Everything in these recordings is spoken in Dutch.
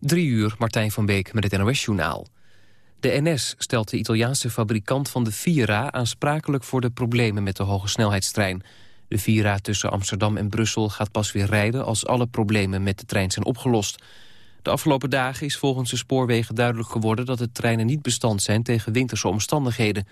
Drie uur, Martijn van Beek met het NOS-journaal. De NS stelt de Italiaanse fabrikant van de Vira aansprakelijk voor de problemen met de hoge snelheidstrein. De Vira tussen Amsterdam en Brussel gaat pas weer rijden als alle problemen met de trein zijn opgelost. De afgelopen dagen is volgens de spoorwegen duidelijk geworden dat de treinen niet bestand zijn tegen winterse omstandigheden.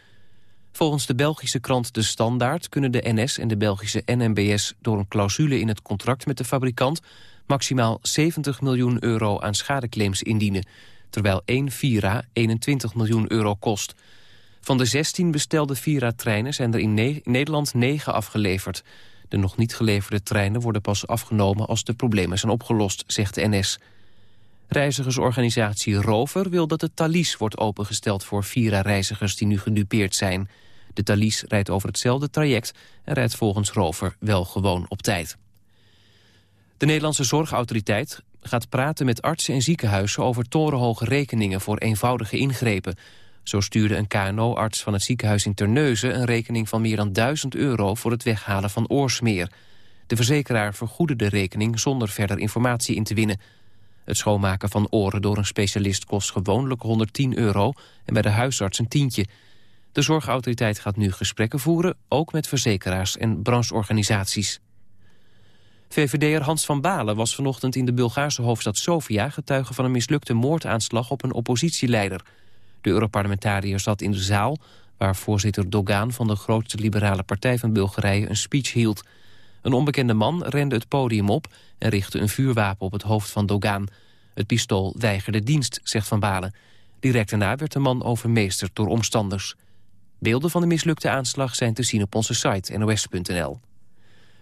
Volgens de Belgische krant De Standaard kunnen de NS en de Belgische NMBS door een clausule in het contract met de fabrikant maximaal 70 miljoen euro aan schadeclaims indienen, terwijl één Vira 21 miljoen euro kost. Van de 16 bestelde Vira-treinen zijn er in Nederland 9 afgeleverd. De nog niet geleverde treinen worden pas afgenomen als de problemen zijn opgelost, zegt de NS. Reizigersorganisatie Rover wil dat de Thalys wordt opengesteld voor Vira-reizigers die nu gedupeerd zijn. De Thalys rijdt over hetzelfde traject en rijdt volgens Rover wel gewoon op tijd. De Nederlandse Zorgautoriteit gaat praten met artsen en ziekenhuizen over torenhoge rekeningen voor eenvoudige ingrepen. Zo stuurde een KNO-arts van het ziekenhuis in Terneuzen een rekening van meer dan 1000 euro voor het weghalen van oorsmeer. De verzekeraar vergoedde de rekening zonder verder informatie in te winnen. Het schoonmaken van oren door een specialist kost gewoonlijk 110 euro en bij de huisarts een tientje. De zorgautoriteit gaat nu gesprekken voeren, ook met verzekeraars en brancheorganisaties. VVD'er Hans van Balen was vanochtend in de Bulgaarse hoofdstad Sofia... getuige van een mislukte moordaanslag op een oppositieleider. De Europarlementariër zat in de zaal... waar voorzitter Dogan van de grootste liberale partij van Bulgarije een speech hield. Een onbekende man rende het podium op en richtte een vuurwapen op het hoofd van Dogan. Het pistool weigerde dienst, zegt Van Balen. Direct daarna werd de man overmeesterd door omstanders. Beelden van de mislukte aanslag zijn te zien op onze site nos.nl.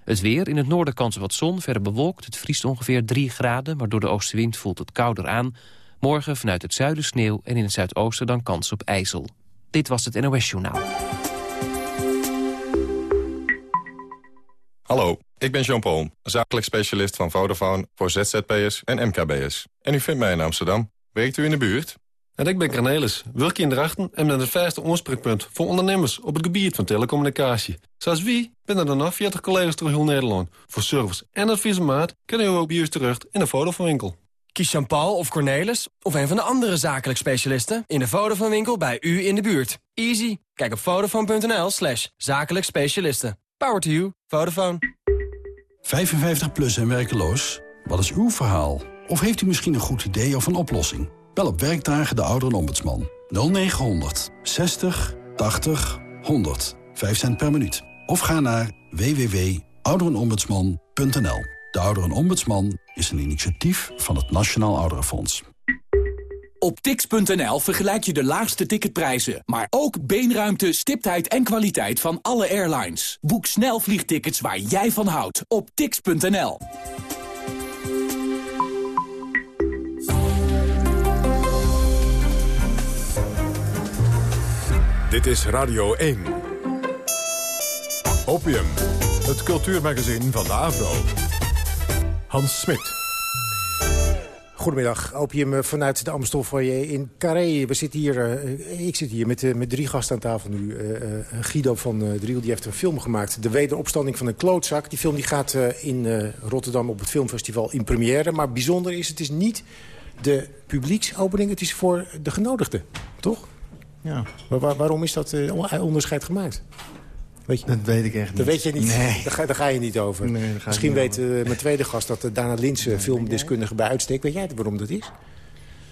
Het weer, in het noorden kans wat zon, verder bewolkt. Het vriest ongeveer 3 graden, maar door de oostenwind voelt het kouder aan. Morgen vanuit het zuiden sneeuw en in het zuidoosten dan kans op ijzel. Dit was het NOS Journaal. Hallo, ik ben Jean-Paul, zakelijk specialist van Vodafone voor ZZP'ers en MKB'ers. En u vindt mij in Amsterdam. Werkt u in de buurt? En ik ben Cornelis, werk in Drachten en ben het verste oorspreekpunt voor ondernemers op het gebied van telecommunicatie. Zoals wie binnen er nog 40 collega's door heel Nederland. Voor service en adviesmaat kunnen we ook bij u terecht in de Vodafone winkel. Kies Jean-Paul of Cornelis of een van de andere zakelijk specialisten in de Vodafone winkel bij u in de buurt. Easy. Kijk op vodafone.nl slash zakelijk specialisten. Power to you. Vodafone. 55 plus en werkeloos? Wat is uw verhaal? Of heeft u misschien een goed idee of een oplossing? Bel op werkdagen de ouderenombudsman 0900 60 80 100. 5 cent per minuut. Of ga naar www.ouderenombudsman.nl. De Ouderenombudsman is een initiatief van het Nationaal Ouderenfonds. Op tix.nl vergelijk je de laagste ticketprijzen, maar ook beenruimte, stiptheid en kwaliteit van alle airlines. Boek snel vliegtickets waar jij van houdt op tix.nl. Dit is Radio 1. Opium, het cultuurmagazin van de Avro. Hans Smit. Goedemiddag, Opium eh, vanuit de Amstelfoyer in Carré. We zitten hier, uh, ik zit hier met, uh, met drie gasten aan tafel nu. Guido van Driel die heeft een film gemaakt. De wederopstanding van een klootzak. Die film die gaat in Rotterdam op het filmfestival in première. Maar bijzonder is, het is niet de publieksopening. Het is voor de genodigden, toch? Ja. Maar waarom is dat onderscheid gemaakt? Weet je? Dat weet ik echt niet. Dat weet je niet. Nee. Daar, ga, daar ga je niet over. Nee, Misschien weet uh, mijn tweede gast dat uh, Dana Linsen, filmdeskundige bij uitstek. Weet jij waarom dat is?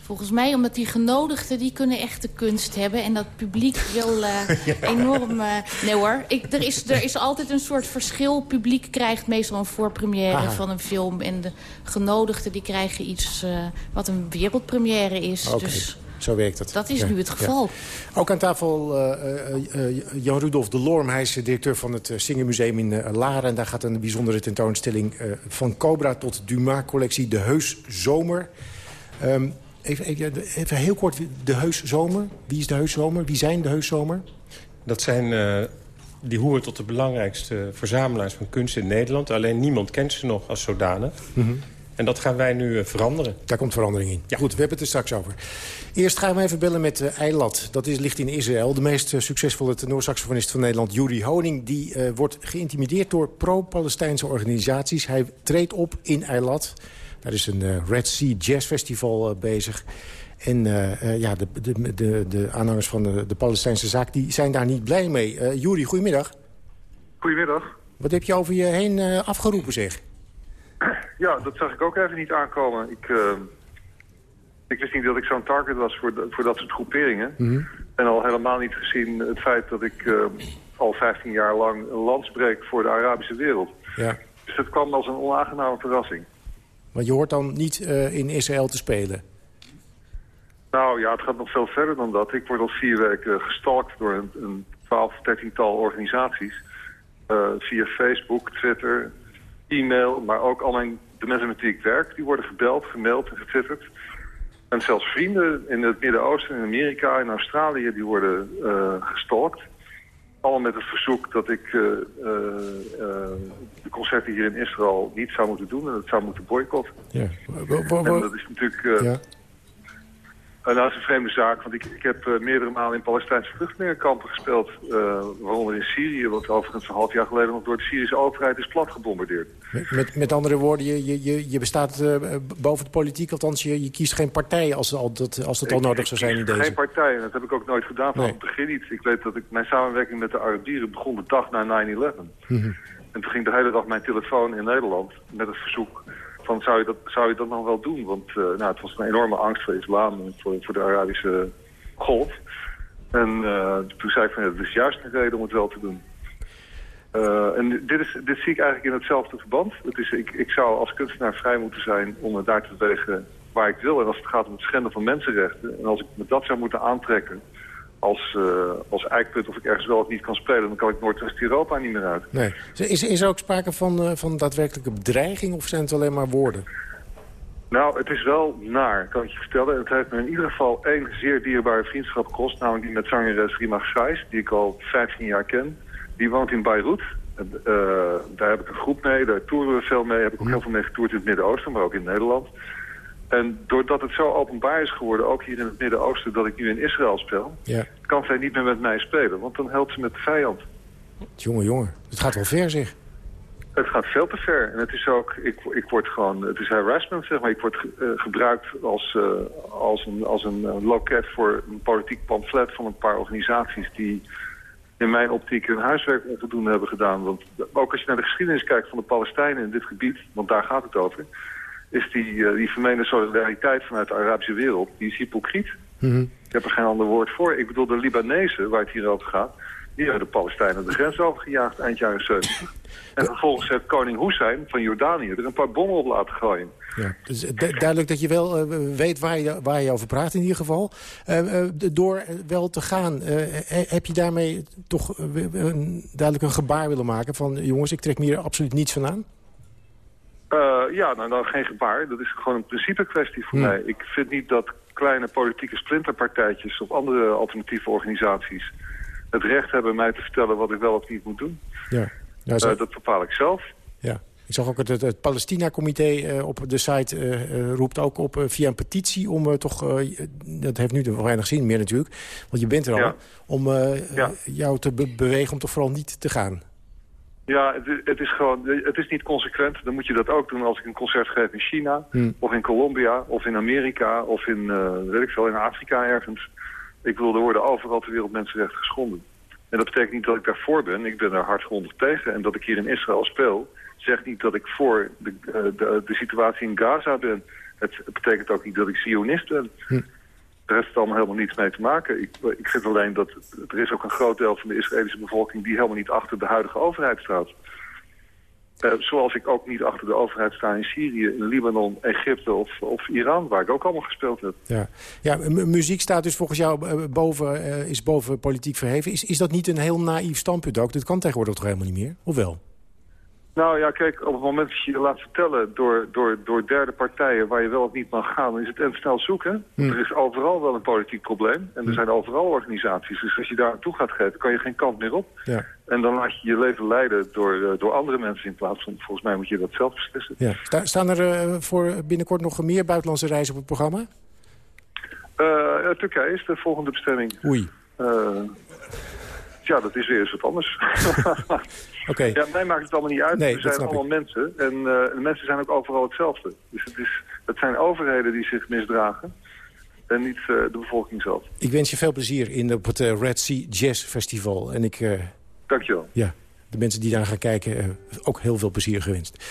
Volgens mij omdat die genodigden, die kunnen echt de kunst hebben. En dat publiek wil uh, enorm... nee hoor, ik, er, is, er is altijd een soort verschil. Publiek krijgt meestal een voorpremière van een film. En de genodigden die krijgen iets wat een wereldpremière is. Okay. Dus zo werkt het. Dat is nu het geval. Ja. Ook aan tafel uh, uh, Jan Rudolf de Lorm. Hij is directeur van het Singermuseum in Laren. En daar gaat een bijzondere tentoonstelling van Cobra tot Dumas-collectie De Heus Zomer. Um, even, even, even, heel kort, De Heus Zomer. Wie is De Heus Zomer? Wie zijn De Heus Zomer? Dat zijn... Die horen tot de belangrijkste verzamelaars van kunst in Nederland. Alleen niemand kent ze nog als zodanig. Mm -hmm. En dat gaan wij nu veranderen. Daar komt verandering in. Ja. Goed, we hebben het er straks over. Eerst gaan we even bellen met uh, Eilat. Dat is, ligt in Israël. De meest uh, succesvolle tenorsaxofonist van Nederland, Yuri Honing... die uh, wordt geïntimideerd door pro-Palestijnse organisaties. Hij treedt op in Eilat. Daar is een Red Sea Jazz Festival bezig. En ja, de, de, de, de, aanhangers van de, de Palestijnse zaak die zijn daar niet blij mee. Uh, Juri, goedemiddag. Goedemiddag. Wat heb je over je heen afgeroepen, zeg? Ja, dat zag ik ook even niet aankomen. Ik, ik wist niet dat ik zo'n target was voor, voor dat soort groeperingen. Mhm. En al helemaal niet gezien het feit dat ik uh, al 15 jaar lang een land spreek voor de Arabische wereld. Ja. Dus dat kwam als een onaangename verrassing. Want je hoort dan niet uh, in Israël te spelen? Nou ja, het gaat nog veel verder dan dat. Ik word al vier weken gestalkt door een, een 12, 13 tal organisaties. Uh, via Facebook, Twitter, e-mail, maar ook al mijn, de mensen met wie ik werk... die worden gebeld, gemaild en getwitterd. En zelfs vrienden in het Midden-Oosten, in Amerika, in Australië, die worden uh, gestalkt. Allemaal met het verzoek dat ik uh, uh, de concerten hier in Israël niet zou moeten doen en het zou moeten boycotten. Ja. En dat is natuurlijk... Ja. Uh, nou, dat is een vreemde zaak, want ik, ik heb uh, meerdere malen in Palestijnse vluchtelingenkampen gespeeld. Uh, waaronder in Syrië, wat overigens een half jaar geleden nog door de Syrische overheid is plat gebombardeerd. Met, met, andere woorden, je, je, je bestaat boven de politiek, althans je, je kiest geen partij als, als dat, als dat al nodig zou zijn in deze. geen partij, en dat heb ik ook nooit gedaan van het begin niet. Ik weet dat ik, mijn samenwerking met de Arabieren begon de dag na 9-11. Mm En toen ging de hele dag mijn telefoon in Nederland met het verzoek van zou je dat, zou je dat wel doen? Want uh, nou, het was een enorme angst voor islam en voor, voor de Arabische golf. En uh, toen zei ik van dat is juist een reden om het wel te doen. Uh, en dit, is, dit zie ik eigenlijk in hetzelfde verband. Het is, ik, ik zou als kunstenaar vrij moeten zijn om het daar te bewegen waar ik wil. En als het gaat om het schenden van mensenrechten. En als ik me dat zou moeten aantrekken als, uh, als eikpunt of ik ergens wel of niet kan spelen... dan kan ik Noordwest-Europa niet meer uit. Nee. Is, is er ook sprake van, uh, van daadwerkelijke bedreiging of zijn het alleen maar woorden? Nou, het is wel naar, kan ik je vertellen. Het heeft me in ieder geval één zeer dierbare vriendschap gekost. Namelijk die met zangeres Rima Gijs, die ik al 15 jaar ken. Die woont in Beirut. Uh, daar heb ik een groep mee, daar toeren we veel mee. Heb ik ook heel veel mee getoerd in het Midden-Oosten, maar ook in Nederland. En doordat het zo openbaar is geworden, ook hier in het Midden-Oosten, dat ik nu in Israël speel, ja. kan zij niet meer met mij spelen. Want dan helpt ze met de vijand. Jongen, jongen. Het gaat wel ver, zeg. Het gaat veel te ver. En het is ook, ik, ik word gewoon, het is harassment, zeg maar. Ik word uh, gebruikt als, uh, als een, als een uh, loket voor een politiek pamflet van een paar organisaties die in mijn optiek hun huiswerk onvoldoende hebben gedaan. Want ook als je naar de geschiedenis kijkt van de Palestijnen in dit gebied, want daar gaat het over is die, uh, die vermeende solidariteit vanuit de Arabische wereld, die is hypocriet. Mm Ik heb er geen ander woord voor. Ik bedoel, de Libanezen, waar het hier over gaat, die hebben de Palestijnen de grens overgejaagd eind jaren 70. En vervolgens heeft koning Hussein van Jordanië er een paar bommen op laten gooien. Ja, dus duidelijk dat je wel uh, weet waar je, waar je over praat in ieder geval. Uh, uh, door wel te gaan, heb je daarmee toch duidelijk een gebaar willen maken van... jongens, ik trek me hier absoluut niets van aan? Uh, ja, nou dan geen gebaar. Dat is gewoon een principe kwestie voor mij. Ik vind niet dat kleine politieke splinterpartijtjes of andere alternatieve organisaties het recht hebben mij te vertellen wat ik wel of niet moet doen. Ja. Zo... uh, dat bepaal ik zelf. Ja. Ik zag ook het, het, Palestina-comité uh, op de site roept ook op via een petitie om toch, dat heeft nu weinig zin meer natuurlijk, want je bent er al, ja. om ja. jou te be bewegen om toch vooral niet te gaan. Ja, het, het, is gewoon, het is niet consequent. Dan moet je dat ook doen als ik een concert geef in China, hmm. of in Colombia, of in Amerika, of in, uh, weet ik veel, in Afrika ergens. Ik bedoel, er worden overal ter wereld mensenrechten geschonden. En dat betekent niet dat ik daarvoor ben. Ik ben daar hardgrondig tegen. En dat ik hier in Israël speel, zegt niet dat ik voor de, uh, de, de, situatie in Gaza ben. Het, betekent ook niet dat ik sionist ben. Hmm. Heeft het allemaal helemaal niets mee te maken. Ik, ik vind alleen dat er is ook een groot deel van de Israëlische bevolking... die helemaal niet achter de huidige overheid staat. Uh, zoals ik ook niet achter de overheid sta in Syrië, in Libanon, Egypte of, of Iran, waar ik ook allemaal gespeeld heb. Ja, ja muziek staat dus volgens jou eh, boven, uh, is boven politiek verheven. Is, is dat niet een heel naïef standpunt ook? Dat kan tegenwoordig toch helemaal niet meer? Of wel? Nou ja, kijk, op het moment dat je je laat vertellen door, door, door derde partijen waar je wel of niet mag gaan, dan is het en snel zoeken. Hmm. Er is overal wel een politiek probleem en er hmm. zijn overal organisaties. Dus als je daar naartoe gaat geven, kan je geen kant meer op. Ja. En dan laat je je leven leiden door, uh, door andere mensen in plaats van, volgens mij moet je dat zelf beslissen. Ja. Sta, staan er uh, voor binnenkort nog meer buitenlandse reizen op het programma? Uh, Turkije is de volgende bestemming. Oei. ja, dat is weer eens wat anders. Oké. Ja, mij maakt het allemaal niet uit. Nee, we zijn allemaal mensen. En eh, de mensen zijn ook overal hetzelfde. Dus het, is, het zijn overheden die zich misdragen. En niet eh, de bevolking zelf. Ik wens je veel plezier in, op het eh, Red Sea Jazz Festival. En ik, eh, Dankjewel. ja, de mensen die daar gaan kijken, eh, ook heel veel plezier gewenst.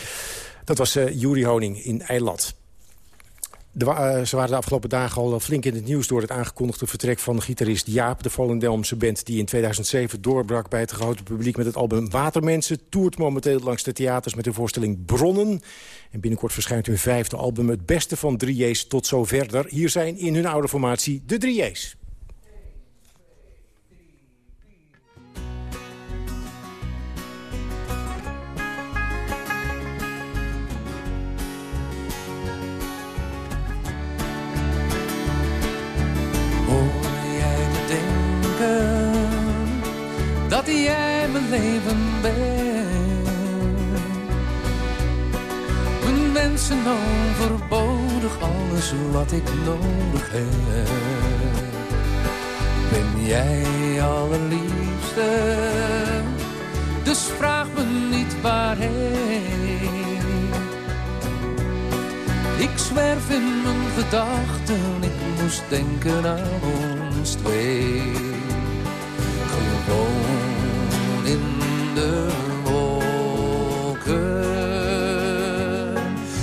Dat was eh Juri Honing in Eilat. De eh, ze waren de afgelopen dagen al flink in het nieuws... door het aangekondigde vertrek van gitarist Jaap... de Volendamse band die in 2007 doorbrak bij het grote publiek... met het album Watermensen. Toert momenteel langs de theaters met de voorstelling Bronnen. En binnenkort verschijnt hun vijfde album... Het beste van 3J's tot zoverder. Hier zijn in hun oude formatie de 3J's. Dat jij mijn leven bent? Mijn wensen overbodig, alles wat ik nodig heb. Ben jij allerliefste, dus vraag me niet waarheen. Ik zwerf in mijn gedachten, ik moest denken aan ons twee. Gewoon de.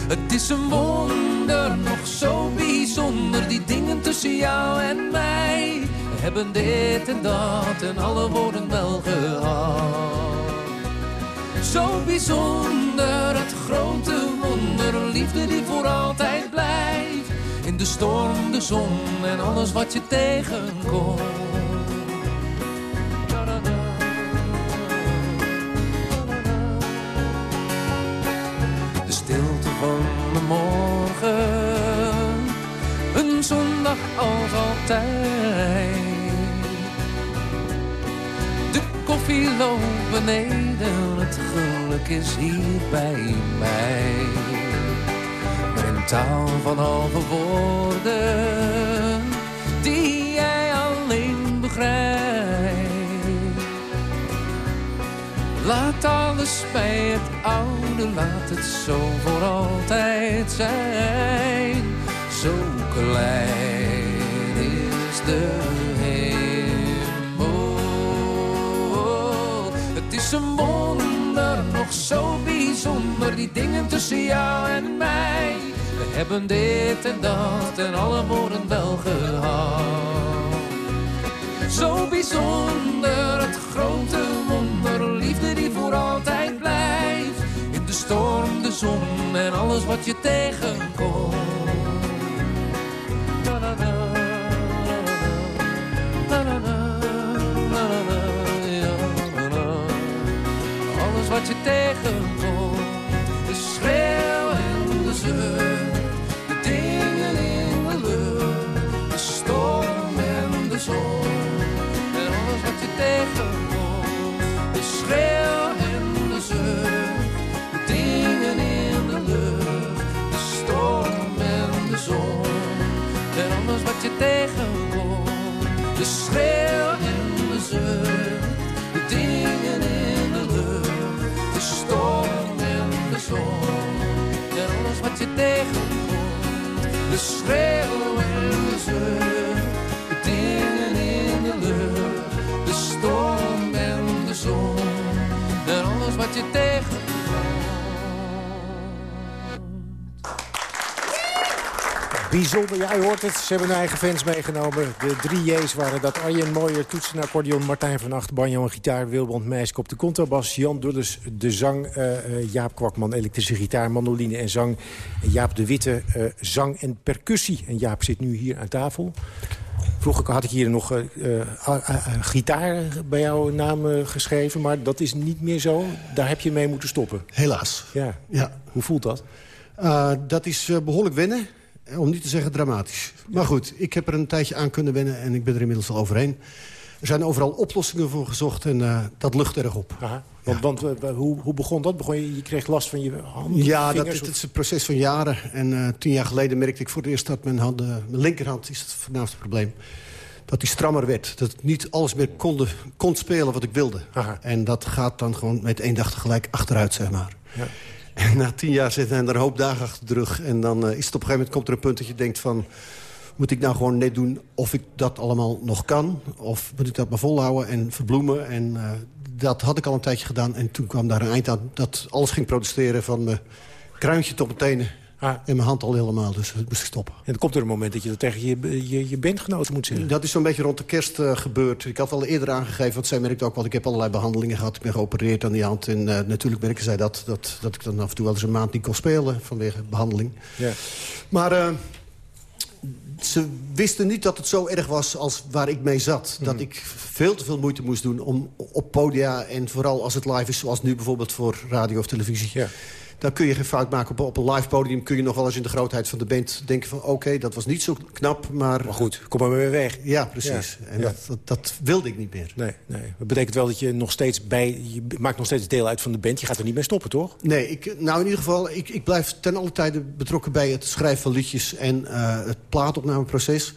Het is een wonder, nog zo bijzonder, die dingen tussen jou en mij. Hebben dit en dat en alle woorden wel gehad. Zo bijzonder, het grote wonder, liefde die voor altijd blijft. In de storm, de zon en alles wat je tegenkomt. De koffie loopt beneden, het geluk is hier bij mij. In taal van halve woorden, die jij alleen begrijpt. Laat alles bij het oude, laat het zo voor altijd zijn. Zo klein Het is een wonder, nog zo bijzonder, die dingen tussen jou en mij. We hebben dit en dat en alle woorden wel gehad. Zo bijzonder, het grote wonder, liefde die voor altijd blijft. In de storm, de zon en alles wat je tegenkomt. Wat je tegenkomt, En alles wat je tegenkomt, de schreeuw en de zucht, de dingen in de lucht, de storm en de zon. En alles wat je tegenkomt. Bijzonder, ja, u hoort het. Ze hebben hun eigen fans meegenomen. De drie J's waren dat Arjen Mooijer, toetsen, accordeon, Martijn van Acht, banjo en gitaar, Wilbrand Meisk op de contrabas, Jan Dulles, de zang, eh, Jaap Kwakman, elektrische gitaar, mandoline en zang, Jaap de Witte, eh, zang en percussie. En Jaap zit nu hier aan tafel. Vroeger had ik hier nog gitaar bij jouw naam geschreven, maar dat is niet meer zo. Daar heb je mee moeten stoppen. Helaas. Ja. Ja. Hoe voelt dat? Uh, dat is uh, behoorlijk wennen, om niet te zeggen dramatisch. Maar goed, ik heb er een tijdje aan kunnen wennen en ik ben er inmiddels al overheen. Er zijn overal oplossingen voor gezocht en uh, dat lucht erg op. Aha. Want, want uh, hoe, hoe, begon dat? Begon je, je kreeg last van je handen? Ja, dat, dat, is een proces van jaren. En uh, tien jaar geleden merkte ik voor het eerst dat mijn, handen, mijn linkerhand is het voornaamste probleem. dat die strammer werd. Dat ik niet alles meer konde, kon spelen wat ik wilde. En dat gaat dan gewoon met één dag tegelijk achteruit, zeg maar. Ja. En na tien jaar zitten er een hoop dagen achter de rug. En dan uh, is het op een gegeven moment komt er een punt dat je denkt van... moet ik nou gewoon net doen of ik dat allemaal nog kan? Of moet ik dat maar volhouden en verbloemen? En uh, dat had ik al een tijdje gedaan. En toen kwam daar een eind aan dat alles ging protesteren... van mijn kruintje tot mijn tenen Ah. En mijn hand al helemaal, dus dat moest ik stoppen. En dan komt er een moment dat je dat tegen je, je, je bandgenoten moet zeggen. Dat is zo'n beetje rond de kerst uh, gebeurd. Ik had al eerder aangegeven, want zij merkte ook wel... ik heb allerlei behandelingen gehad, ik ben geopereerd aan die hand. En uh, natuurlijk merken zij dat, dat, dat ik dan af en toe wel eens een maand niet kon spelen... vanwege behandeling. Ja. Maar... Uh, ze wisten niet dat het zo erg was als waar ik mee zat. Dat mhm. ik veel te veel moeite moest doen om op podia... en vooral als het live is, zoals nu bijvoorbeeld voor radio of televisie... Ja dan kun je geen fout maken. Op, op een live podium kun je nog wel eens in de grootheid van de band denken van... oké, dat was niet zo knap, maar... Maar goed, kom maar weer weg. Ja, precies. En Dat, dat, dat, wilde ik niet meer. Nee, nee. Dat betekent wel dat je nog steeds bij... je maakt nog steeds deel uit van de band. Je gaat er niet mee stoppen, toch? Nee, ik, nou in ieder geval, ik, ik blijf ten alle tijde betrokken bij het schrijven van liedjes... en uh, het plaatopnameproces...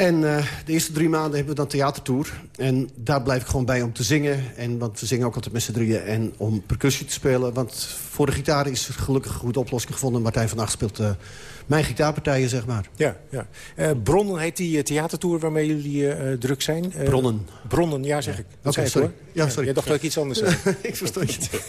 En uh, de eerste drie maanden hebben we dan theatertour. En daar blijf ik gewoon bij om te zingen. En, want we zingen ook altijd met z'n drieën. En om percussie te spelen. Want voor de gitaar is er gelukkig een goede oplossing gevonden. Martijn van Acht speelt uh, mijn gitaarpartijen, zeg maar. Ja, ja. Uh, Bronnen heet die theatertour waarmee jullie uh, druk zijn. Bronnen. Bronnen, ja, zeg ik. Oké, sorry. Ja, sorry. Jij dacht dat ik iets anders zei. ik verstond je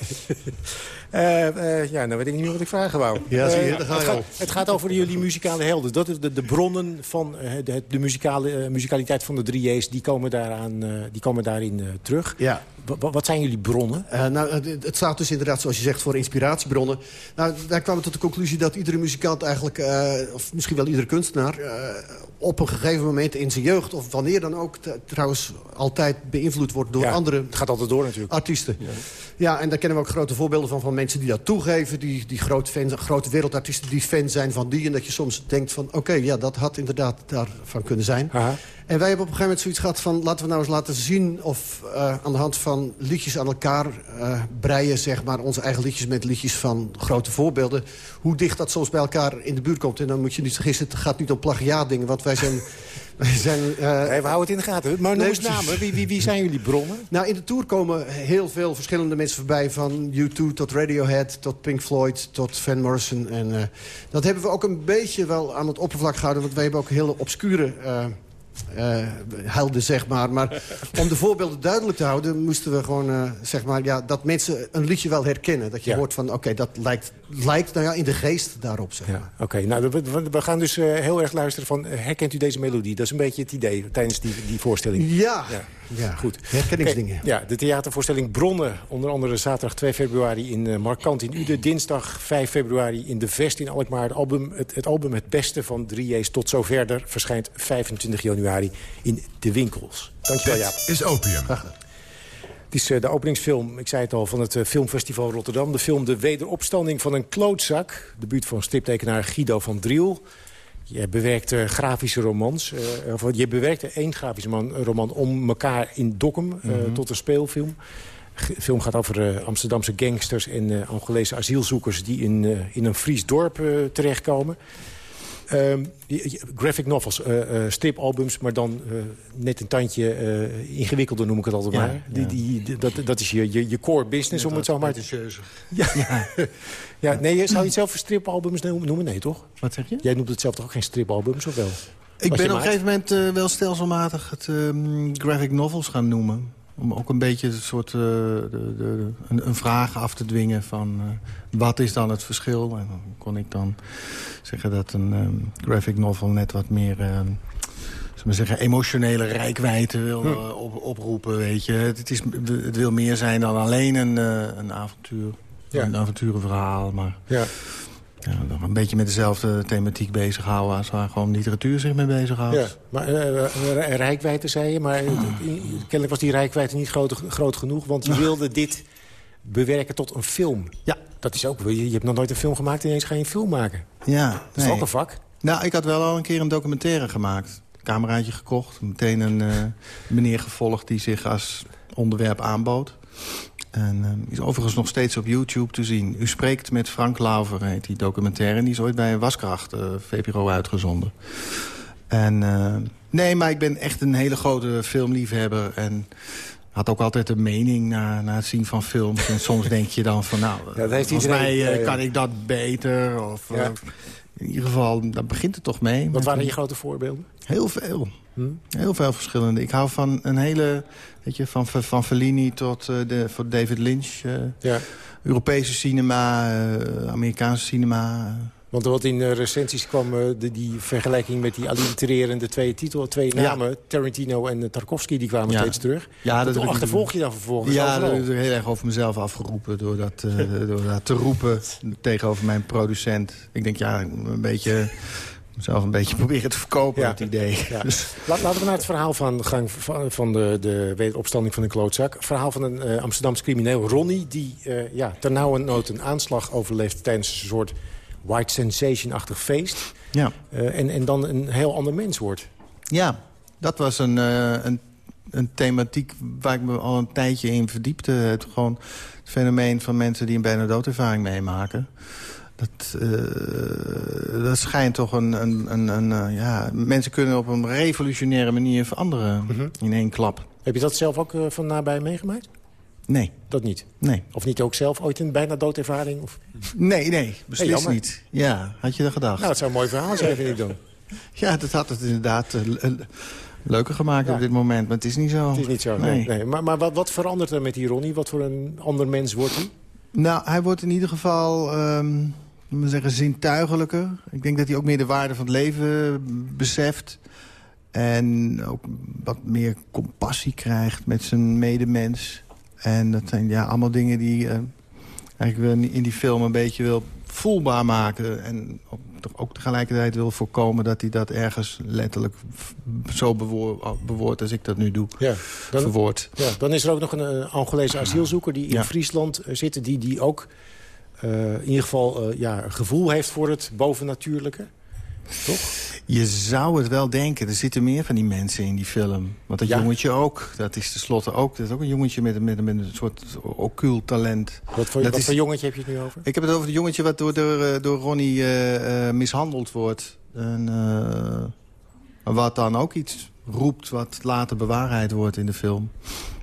ja, nou weet ik niet meer wat ik vragen wou. Ja, zie je, het, gaat, het gaat over jullie muzikale helden. Dat is de, de bronnen van de, de muzikale, muzikaliteit van de drie J's. Die komen, daaraan, die komen daarin terug. Ja. Wat zijn jullie bronnen? nou, het, staat dus inderdaad, zoals je zegt, voor inspiratiebronnen. Nou, daar kwamen we tot de conclusie dat iedere muzikant eigenlijk uh, of misschien wel iedere kunstenaar... Uh, op een gegeven moment in zijn jeugd, of wanneer dan ook... trouwens altijd beïnvloed wordt door andere... Het gaat altijd door natuurlijk. Artiesten. Ja. ja. en daar kennen we ook grote voorbeelden van... van mensen die dat toegeven, die, die grote, fans, grote wereldartiesten... die fan zijn van die. En dat je soms denkt van, oké, ja, dat had inderdaad daarvan kunnen zijn. Aha. En wij hebben op een gegeven moment zoiets gehad van... laten we nou eens laten zien of uh, aan de hand van liedjes aan elkaar uh, breien... zeg maar, onze eigen liedjes met liedjes van grote voorbeelden... hoe dicht dat soms bij elkaar in de buurt komt. En dan moet je niet vergissen, het gaat niet om plagiaatdingen... want wij zijn... wij zijn uh, we houden het in de gaten. Maar noem eens namen. Wie, wie, wie zijn jullie bronnen? Nou, in de tour komen heel veel verschillende mensen voorbij... van U2 tot Radiohead, tot Pink Floyd, tot Van Morrison. En dat hebben we ook een beetje wel aan het oppervlak gehouden... want wij hebben ook hele obscure uh, helden, zeg maar. Maar om de voorbeelden duidelijk te houden... moesten we gewoon, uh, zeg maar, ja, dat mensen een liedje wel herkennen. Dat je hoort van, oké, dat lijkt, lijkt nou ja, in de geest daarop, zeg ja, Oké, nou, we, we, gaan dus uh, heel erg luisteren van... herkent u deze melodie? Dat is een beetje het idee tijdens die, die voorstelling. Ja, ja. ja. goed. Herkenningsdingen. Okay, ja, de theatervoorstelling Bronnen. Onder andere zaterdag 2 februari in Markant in Uden. Dinsdag 5 februari in de Vest in Alkmaar. Het album Het, het, album het Beste van 3J's tot zoverder verschijnt 25 januari in de winkels. Dankjewel, Jaap. is Opium. Het is uh, de openingsfilm, ik zei het al, van het uh, filmfestival Rotterdam. De film De Wederopstanding van een klootzak. De buurt van striptekenaar Guido van Driel. Je bewerkte grafische romans. Uh, of, je bewerkte één grafische man, roman om elkaar in Dokkum mm -hmm. tot een speelfilm. De film gaat over Amsterdamse gangsters en Angolese asielzoekers... die in, in een Fries dorp terechtkomen. Um, graphic novels, uh, stripalbums, maar dan uh, net een tandje ingewikkelder noem ik het altijd maar. Die, die, dat, dat is je, je, je core business, om het zo maar te Ja. ja. ja, nee, zou je het zelf stripalbums noemen? Nee, toch? Wat zeg je? Jij noemt het zelf toch ook geen stripalbums, of wel? Ik ben op een gegeven moment wel stelselmatig het um, graphic novels gaan noemen. Om ook een beetje een soort, uh, de, de, een, een, vraag af te dwingen van uh, wat is dan het verschil? En dan kon ik dan zeggen dat een um, graphic novel net wat meer... Um, maar zeggen, emotionele rijkwijde wil uh, op, oproepen, weet je. Het, is, het wil meer zijn dan alleen een, een avontuur. Ja. Een avonturenverhaal, maar... Ja ja, nog een beetje met dezelfde thematiek bezighouden... als waar gewoon literatuur zich mee bezighoudt. Ja, maar uh, rijkwijde zei je, maar kennelijk was die rijkwijde niet groot, groot genoeg... want je wilde dit bewerken tot een film. Ja. Dat is ook, je, je hebt nog nooit een film gemaakt en ineens ga je een film maken. Ja. Dat is ook een vak. Nou, ik had wel al een keer een documentaire gemaakt. Cameraatje gekocht, meteen een uh, meneer gevolgd die zich als onderwerp aanbood. En uh, is overigens nog steeds op YouTube te zien. U spreekt met Frank Lauver, heet die documentaire. En die is ooit bij Waskracht, uh, VPRO, uitgezonden. En, uh, nee, maar ik ben echt een hele grote filmliefhebber. En had ook altijd een mening na, na het zien van films. En soms denk je dan van, nou, ja, volgens mij uh, ja, kan ik dat beter. Of, uh, in ieder geval, daar begint het toch mee. Wat waren je grote voorbeelden? Heel veel. Hm? Heel veel verschillende. Ik hou van een hele, weet je, van, van Fellini tot uh, de, voor David Lynch. ja. Europese cinema, Amerikaanse cinema. Want wat in uh, recensies kwam, uh, de, die vergelijking met die allitererende twee titels, twee namen, ja. Tarantino en uh, Tarkovsky, die kwamen ja. steeds terug. Ja, dat, dat achtervolg je dan vervolgens Ja, dat heb ik heel erg over mezelf afgeroepen door dat, door dat te roepen tegenover mijn producent. Ik denk, ja, een beetje mezelf een beetje proberen te verkopen, ja. het idee. Ja. Dus. Laten we naar het verhaal van, gang, van de, de wederopstanding van een klootzak. Verhaal van een uh, Amsterdamse crimineel, Ronnie... die uh, ja, ternauwernood een aanslag overleeft tijdens een soort white sensation-achtig feest. Ja. Uh, en, en dan een heel ander mens wordt. Ja, dat was een, een, een thematiek waar ik me al een tijdje in verdiepte. Het, gewoon het fenomeen van mensen die een bijna doodervaring meemaken. Dat, uh, dat schijnt toch een... een, een, een ja, mensen kunnen op een revolutionaire manier veranderen mm -hmm. in één klap. Heb je dat zelf ook van nabij meegemaakt? Nee. Dat niet? Nee. Of niet ook zelf ooit een bijna doodervaring? Of... Nee, nee, beslist hey, niet. Ja, had je dat gedacht? Nou, het zou een mooi verhaal zijn, vind ik dan. Ja, dat had het inderdaad leuker gemaakt ja. op dit moment, maar het is niet zo. Het is niet zo, nee. nee. nee. Maar, maar wat, wat verandert er met die Ronnie? Wat voor een ander mens wordt hij? Nou, hij wordt in ieder geval... Um, we zeggen, zintuigelijker. Ik denk dat hij ook meer de waarde van het leven beseft. En ook wat meer compassie krijgt met zijn medemens. En dat zijn ja, allemaal dingen die uh, eigenlijk in die film een beetje wil voelbaar maken. En ook, ook tegelijkertijd wil voorkomen dat hij dat ergens letterlijk zo bewoor, bewoordt als ik dat nu doe. Ja, dan, verwoord. Ja, dan is er ook nog een uh, Angolese asielzoeker die in ja. Friesland uh, zit. Die, die ook uh, in ieder geval uh, ja, een gevoel heeft voor het bovennatuurlijke. Toch? Je zou het wel denken. Er zitten meer van die mensen in die film. Want dat ja. jongetje ook. Dat is tenslotte ook. Dat is ook een jongetje met, met, met een soort ocult talent. Wat voor, dat wat is, voor jongetje heb je het nu over? Ik heb het over het jongetje wat door, door, door Ronnie uh, mishandeld wordt. En, wat dan ook iets roept wat later bewaarheid wordt in de film.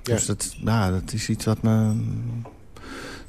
Ja. Dus dat, ja, dat is iets wat me...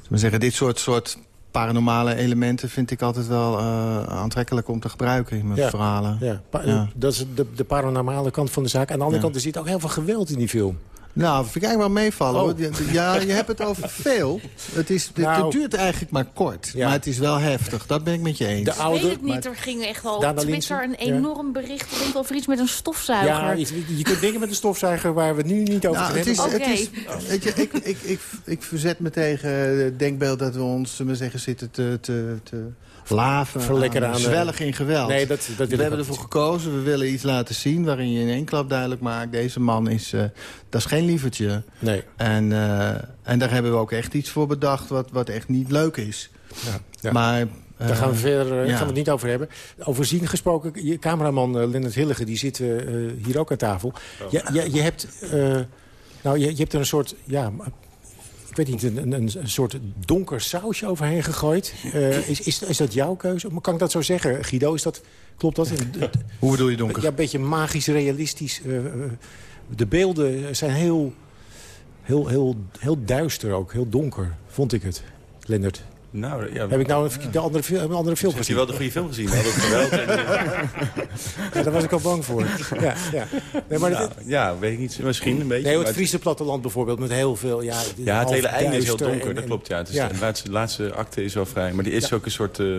We zeggen, dit soort, soort paranormale elementen vind ik altijd wel uh, aantrekkelijk om te gebruiken in mijn ja, verhalen. Ja. ja. Dat is de, de paranormale kant van de zaak. Aan de andere kant, er zit ook heel veel geweld in die film. Nou, vind ik eigenlijk wel meevallen. Oh. Ja, je hebt het over veel. Het, is, het, nou, het duurt eigenlijk maar kort. Ja. Maar het is wel heftig. Dat ben ik met je eens. De oude, ik weet het niet. Er ging echt al op Twitter een enorm ja. bericht rond over iets met een stofzuiger. Ja, je, je kunt dingen met een stofzuiger waar we het nu niet over nou, het is, okay. het is, weet je, ik, ik, ik, ik verzet me tegen het denkbeeld dat we ons zeggen, zitten te... te, te laven, Verlekker aan, zwellig in geweld. Nee, dat, dat we hebben ervoor gekozen, we willen iets laten zien... waarin je in één klap duidelijk maakt... deze man is, uh, dat is geen lievertje. Nee. En, uh, en daar hebben we ook echt iets voor bedacht... wat, wat echt niet leuk is. Ja, ja. Maar... Daar gaan we, verder, ja. gaan we het niet over hebben. Over zien gesproken, je cameraman uh, Lennart Hillige... die zit hier ook aan tafel. Oh. Je, je, je, hebt, nou, je, je hebt er een soort... Ja, ik weet niet, een, een, een soort donker sausje overheen gegooid. Uh, is, is, is dat jouw keuze? Kan ik dat zo zeggen, Guido? Is dat, klopt dat? Hoe bedoel je donker? Ja, een beetje magisch, realistisch. Uh, de beelden zijn heel, heel, heel, heel duister ook, heel donker, vond ik het, Lennart. Nou, ja, Heb ik nou een, de andere, een andere film gezien? Heb je wel de goede film gezien? Dat geweld en, ja, daar was ik al bang voor. Ja, ja. Nee, maar nou, dit... ja weet ik niet. Misschien een beetje. Nee, het Friese platteland bijvoorbeeld met heel veel... Ja, ja het hele einde is heel donker, en, dat klopt. Ja. Het is, ja. De laatste, laatste acte is wel vrij. Maar die is ja. ook een soort... Uh,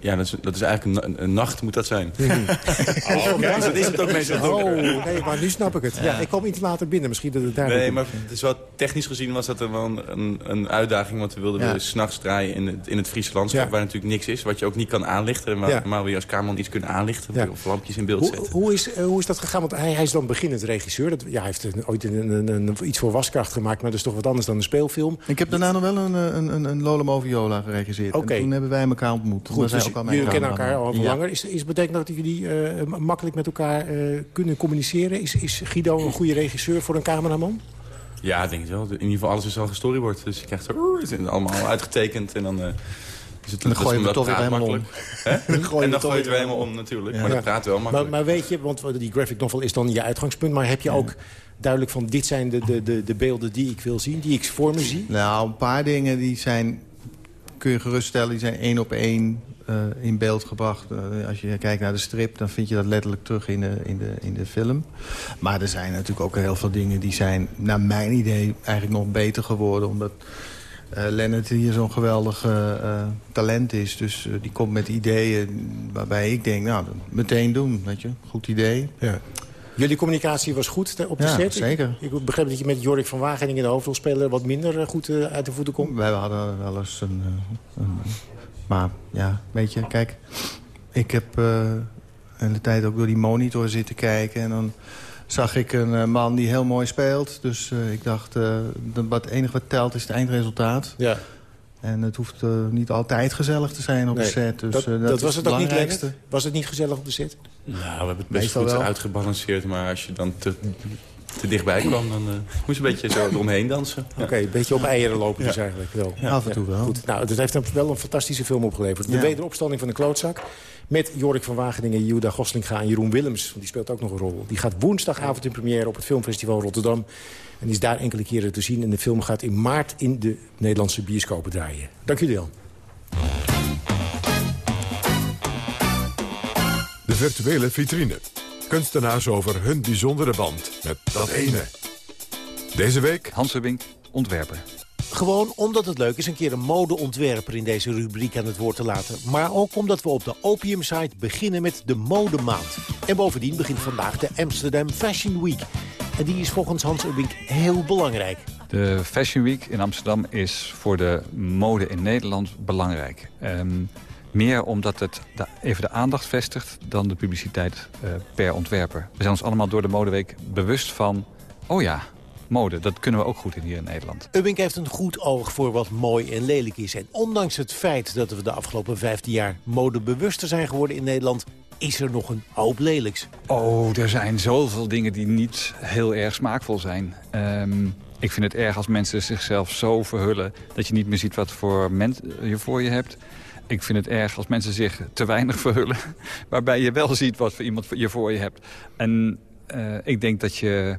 ja, dat is, dat is eigenlijk een, een, nacht, moet dat zijn. Mm. oh, okay. dus dat is het ook meestal donker. Oh, nee, maar nu snap ik het. Ja. ja. ik kwam iets later binnen, misschien dat het daar... Nee, maar het is wel, technisch gezien was dat wel een, een uitdaging... want we wilden ja. dus s'nachts draaien in het, in het Friese landschap... Ja. waar natuurlijk niks is, wat je ook niet kan aanlichten. Maar, ja. maar we als kamerman iets kunnen aanlichten of lampjes in beeld hoe, zetten. Hoe is, uh, hoe is dat gegaan? Want hij, hij is dan beginnend regisseur. Dat, ja, hij heeft een, ooit een, een, een, iets voor waskracht gemaakt... maar dat is toch wat anders dan een speelfilm. Ik heb daarna nog wel een, een, een, een Lolem over geregisseerd. Okay. En toen hebben wij elkaar ontmoet. Goed, dus jullie kennen elkaar al ja. langer. Is, is betekent dat jullie uh, makkelijk met elkaar uh, kunnen communiceren? Is, is Guido een goede regisseur voor een cameraman? Ja, ik denk het wel. In ieder geval alles is al gestoryboard. Dus je krijgt er allemaal uitgetekend en dan... Uh, Dus het, En dan dat gooi is je het toch weer helemaal om. Dan gooi en dan gooi je het weer helemaal om natuurlijk. Ja. Maar dat praat wel Maar, makkelijk. maar weet je, want die graphic novel is dan je uitgangspunt... maar heb je ook duidelijk van dit zijn de, de, de, de beelden die ik wil zien... die ik voor me zie? Nou, een paar dingen die zijn, kun je geruststellen, die zijn één op één eh, in beeld gebracht. Eh, als je kijkt naar de strip, dan vind je dat letterlijk terug in de, in, de, in de film. Maar er zijn natuurlijk ook heel veel dingen die zijn, naar mijn idee, eigenlijk nog beter geworden. Omdat eh Lennart hier zo'n geweldig eh, eh, talent is. Dus eh, die komt met ideeën waarbij ik denk, nou, meteen doen, weet je. Goed idee. Ja. Jullie communicatie was goed op de Ja, set? zeker. Ik, ik begreep dat je met Jorik van Wageningen, de hoofdrolspeler... wat minder eh, goed eh, uit de voeten komt. Wij hadden wel eens een, eh, een... Maar ja, weet je, kijk... Ik heb eh een de tijd ook door die monitor zitten kijken... en dan zag ik een eh, man die heel mooi speelt. Dus eh, ik dacht, eh, dat wat het enige wat telt is het eindresultaat. Ja. En het hoeft niet altijd gezellig te zijn op Nee, de set. Dus, dat, eh, dat was het het ook niet. Lennart? Was het niet gezellig op de set? Nou, we hebben het best Meestal goed wel. uitgebalanceerd. Maar als je dan te, te dichtbij kwam, dan eh, moest je een beetje zo eromheen dansen. Ja. Oké, een beetje op eieren lopen dus Ja. eigenlijk wel. Ja, af en toe wel. Goed. Nou, dat heeft hem wel een fantastische film opgeleverd. De Ja. wederopstanding van de klootzak. Met Jorik van Wageningen, Juda Goslinga en Jeroen Willems. Want die speelt ook nog een rol. Die gaat woensdagavond in première op het Filmfestival Rotterdam. En die is daar enkele keren te zien. En de film gaat in maart in de Nederlandse bioscopen draaien. Dank jullie wel. De virtuele vitrine. Kunstenaars over hun bijzondere band met dat ene. Deze week... Hans Rubink, ontwerper. Gewoon omdat het leuk is een keer een modeontwerper in deze rubriek aan het woord te laten. Maar ook omdat we op de Opium-site beginnen met de modemaand. En bovendien begint vandaag de Amsterdam Fashion Week. En die is volgens Hans Ubbink heel belangrijk. De Fashion Week in Amsterdam is voor de mode in Nederland belangrijk. Ehm, meer omdat het even de aandacht vestigt dan de publiciteit eh, per ontwerper. We zijn ons allemaal door de modeweek bewust van... oh ja, mode, dat kunnen we ook goed in hier in Nederland. Ubbink heeft een goed oog voor wat mooi en lelijk is. En ondanks het feit dat we de afgelopen 15 jaar modebewuster zijn geworden in Nederland... is er nog een hoop lelijks. Oh, er zijn zoveel dingen die niet heel erg smaakvol zijn. Ehm, ik vind het erg als mensen zichzelf zo verhullen... dat je niet meer ziet wat voor mens je voor je hebt. Ik vind het erg als mensen zich te weinig verhullen... waarbij je wel ziet wat voor iemand je voor je hebt. En eh, ik denk dat je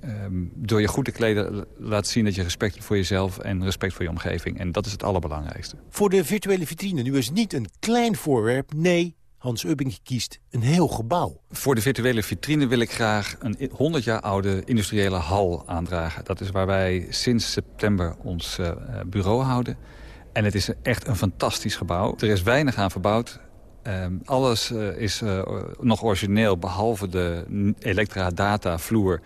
ehm, door je goed te kleden laat zien... dat je respect hebt voor jezelf en respect voor je omgeving. En dat is het allerbelangrijkste. Voor de virtuele vitrine nu is niet een klein voorwerp. Nee, Hans Ubbink kiest een heel gebouw. Voor de virtuele vitrine wil ik graag een 100 jaar oude industriële hal aandragen. Dat is waar wij sinds september ons eh, bureau houden. En het is echt een fantastisch gebouw. Er is weinig aan verbouwd. Ehm, alles eh, is eh, nog origineel, behalve de elektra, data, vloer,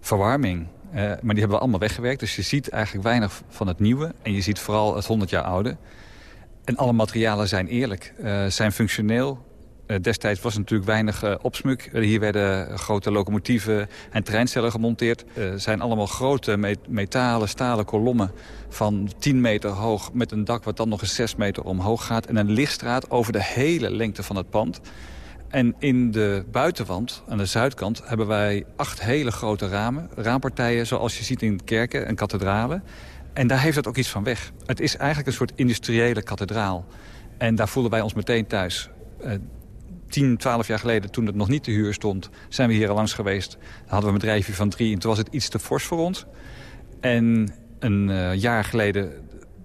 verwarming. Eh, maar die hebben we allemaal weggewerkt. Dus je ziet eigenlijk weinig van het nieuwe. En je ziet vooral het 100 jaar oude. En alle materialen zijn eerlijk, zijn functioneel. Eh, destijds was er natuurlijk weinig eh, opsmuk. Eh, hier werden grote locomotieven en treincellen gemonteerd. Er zijn allemaal grote me- metalen, stalen kolommen van 10 meter hoog... met een dak wat dan nog eens 6 meter omhoog gaat... en een lichtstraat over de hele lengte van het pand. En in de buitenwand, aan de zuidkant, hebben wij acht hele grote ramen. Raampartijen zoals je ziet in kerken en kathedralen. En daar heeft het ook iets van weg. Het is eigenlijk een soort industriële kathedraal. En daar voelen wij ons meteen thuis. Eh, 10, 12 jaar geleden, toen het nog niet te huur stond... zijn we hier al langs geweest. Dan hadden we een bedrijfje van drie en toen was het iets te fors voor ons. En een eh, jaar geleden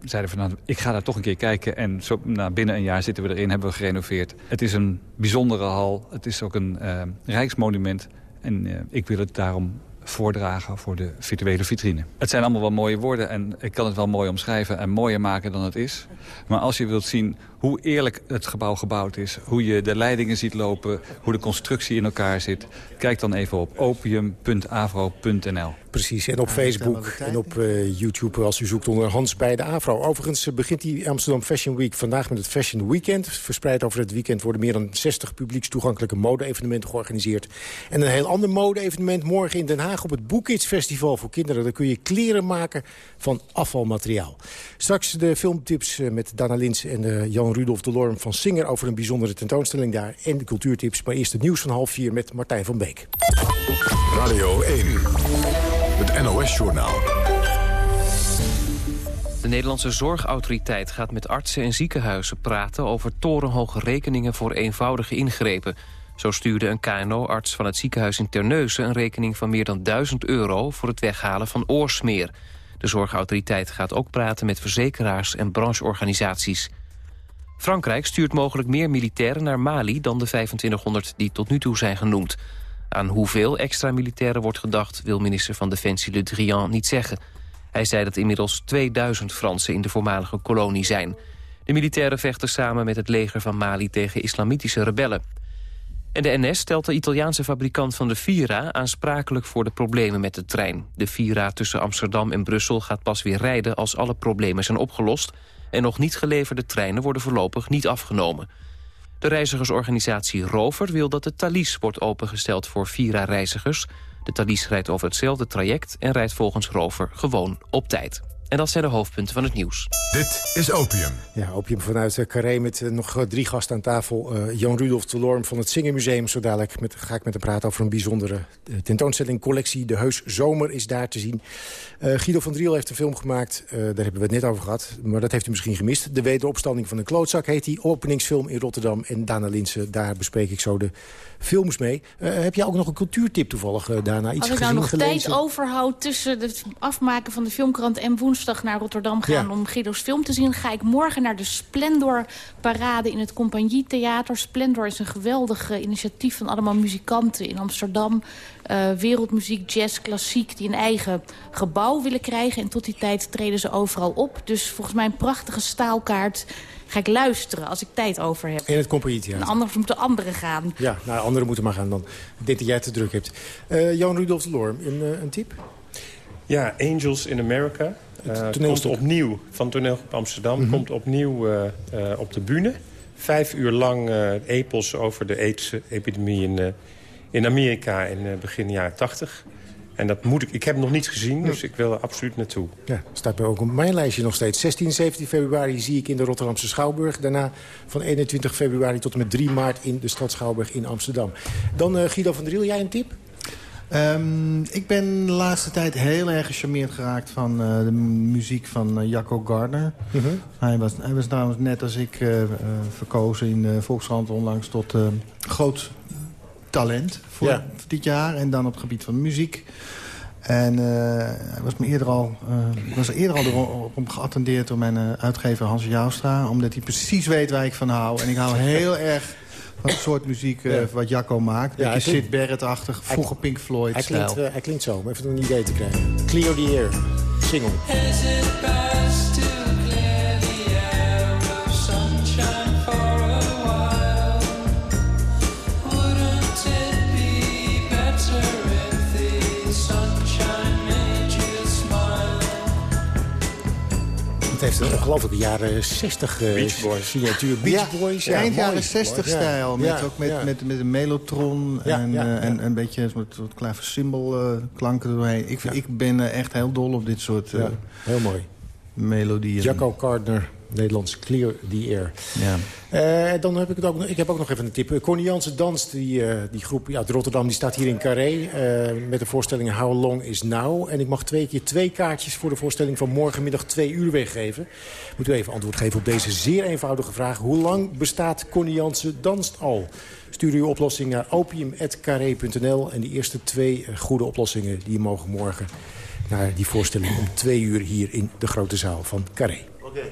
zeiden we nou, ik ga daar toch een keer kijken. En zo, nou, binnen een jaar zitten we erin, hebben we gerenoveerd. Het is een bijzondere hal. Het is ook een eh, rijksmonument. En eh, ik wil het daarom voordragen voor de virtuele vitrine. Het zijn allemaal wel mooie woorden en ik kan het wel mooi omschrijven en mooier maken dan het is. Maar als je wilt zien hoe eerlijk het gebouw gebouwd is, hoe je de leidingen ziet lopen, hoe de constructie in elkaar zit, kijk dan even op opium.avro.nl. Precies, en op Facebook en op eh, YouTube als u zoekt onder Hans bij de Afro. Overigens begint die Amsterdam Fashion Week vandaag met het Fashion Weekend. Verspreid over het weekend worden meer dan 60 publiekstoegankelijke mode-evenementen georganiseerd. En een heel ander mode-evenement morgen in Den Haag op het Boekids Festival voor kinderen. Daar kun je kleren maken van afvalmateriaal. Straks de filmtips eh, met Dana Lins en eh, Jan Rudolf de Lorm van Singer over een bijzondere tentoonstelling daar. En de cultuurtips, maar eerst het nieuws van half vier met Martijn van Beek. Radio 1. Het NOS-journaal. De Nederlandse Zorgautoriteit gaat met artsen en ziekenhuizen praten... over torenhoge rekeningen voor eenvoudige ingrepen. Zo stuurde een KNO-arts van het ziekenhuis in Terneuzen... een rekening van meer dan 1000 euro voor het weghalen van oorsmeer. De Zorgautoriteit gaat ook praten met verzekeraars en brancheorganisaties. Frankrijk stuurt mogelijk meer militairen naar Mali... dan de 2500 die tot nu toe zijn genoemd. Aan hoeveel extra militairen wordt gedacht... wil minister van Defensie Le Drian niet zeggen... Hij zei dat inmiddels 2000 Fransen in de voormalige kolonie zijn. De militairen vechten samen met het leger van Mali tegen islamitische rebellen. En de NS stelt de Italiaanse fabrikant van de Vira aansprakelijk voor de problemen met de trein. De Vira tussen Amsterdam en Brussel gaat pas weer rijden als alle problemen zijn opgelost... en nog niet geleverde treinen worden voorlopig niet afgenomen. De reizigersorganisatie Rover wil dat de Thalys wordt opengesteld voor Vira-reizigers... De Thalys rijdt over hetzelfde traject en rijdt volgens Rover gewoon op tijd. En dat zijn de hoofdpunten van het nieuws. Dit is Opium. Ja, Opium vanuit uh, Carré met uh, nog uh, drie gasten aan tafel. Jan Rudolf de Lorm van het Zingermuseum. Zo dadelijk met, ga ik met hem praten over een bijzondere tentoonstelling. Collectie De Heus Zomer is daar te zien. Guido van Driel heeft een film gemaakt. daar hebben we het net over gehad. Maar dat heeft u misschien gemist. De wederopstanding van de klootzak heet die. Openingsfilm in Rotterdam. En Dana Linsen, daar bespreek ik zo de films mee. heb jij ook nog een cultuurtip toevallig, Dana? Iets Als ik nou nog gelezen? tijd overhoud tussen het afmaken van de filmkrant en woensdag naar Rotterdam gaan... Ja. om Guido's film te zien, ga ik morgen naar de Splendor-parade in het Compagnietheater. Splendor is een geweldig initiatief van allemaal muzikanten in Amsterdam. Uh, wereldmuziek, jazz, klassiek, die een eigen gebouw willen krijgen. En tot die tijd treden ze overal op. Dus volgens mij een prachtige staalkaart ga ik luisteren als ik tijd over heb. In het compagnietheater. En anders moeten anderen gaan. Ja, nou, anderen moeten maar gaan dan. Ik denk dat jij te druk hebt. Uh, Jan Rudolf de Lorm, een, uh, een tip? Ja, Angels in America. Uh, komt opnieuw van Toneelgroep Amsterdam. Mm -hmm. Komt opnieuw uh, uh, op de bühne. Vijf uur lang epos over de AIDS-epidemie in, in Amerika in begin jaren tachtig. En dat moet ik, ik heb hem nog niet gezien, dus ik wil er absoluut naartoe. Ja, staat bij ook op mijn lijstje nog steeds. 16, 17 februari zie ik in de Rotterdamse Schouwburg. Daarna van 21 februari tot en met 3 maart in de stad Schouwburg in Amsterdam. Dan Guido van der Riel, jij een tip? Um, ik ben de laatste tijd heel erg gecharmeerd geraakt van uh, de muziek van uh, Jacco Gardner. Uh -huh. hij, was, hij was trouwens net als ik uh, verkozen in de Volkskrant onlangs tot groot talent voor ja. dit jaar. En dan op het gebied van muziek. En hij was, me eerder al, was er eerder al op geattendeerd door mijn uitgever Hans Joustra. Omdat hij precies weet waar ik van hou. En ik hou heel erg van het soort muziek uh, wat Jacco maakt. Beetje ja, Sid Barrett-achtig, vroeger Pink Floyd hij klinkt, uh, hij klinkt zo, om even een idee te krijgen. Clear the Air, single. Heeft een ongelofelijke jaren 60 uh, Beach Boys. signatuur. Beach ja, Boys. Ja, eind jaren 60 stijl. Met, ook met, met, met een melotron en, uh, en een beetje met wat klaversymbol uh, klanken doorheen. Ik, ik ben echt heel dol op dit soort heel mooi. melodieën. Jacco Gardner. Nederlands Clear the Air. Ja. Uh, dan heb ik, het ook, ik heb ook nog even een tip. Connie Jansen danst, die, uh, die groep uit Rotterdam, die staat hier in Carré... Uh, met de voorstelling How Long Is Now. En ik mag twee keer twee kaartjes voor de voorstelling van morgenmiddag twee uur weggeven. Moet u even antwoord geven op deze zeer eenvoudige vraag. Hoe lang bestaat Connie Jansen danst al? Stuur uw oplossing naar opium.carré.nl. En die eerste twee goede oplossingen die mogen morgen naar die voorstelling om twee uur hier in de grote zaal van Carré. Oké. Okay.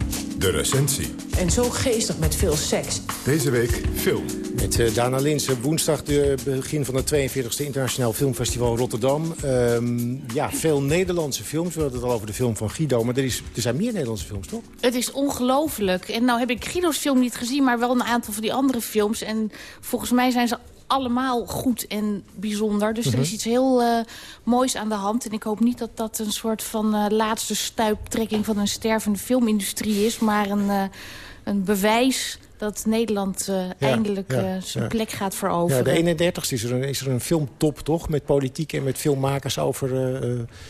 De recensie. En zo geestig met veel seks. Deze week film. Met uh, Dana Linsen, woensdag de begin van het 42e Internationaal Filmfestival Rotterdam. Um, ja, veel Nederlandse films. We hadden het al over de film van Guido, maar er, is, er zijn meer Nederlandse films, toch? Het is ongelooflijk. En nou heb ik Guido's film niet gezien, maar wel een aantal van die andere films. En volgens mij zijn ze allemaal goed en bijzonder. Dus uh -huh. er is iets heel uh, moois aan de hand. En ik hoop niet dat dat een soort van uh, laatste stuiptrekking van een stervende filmindustrie is. Maar een, uh, een bewijs dat Nederland eindelijk zijn plek gaat veroveren. Ja, de 31ste is er, een, is er een filmtop, toch? Met politiek en met filmmakers over...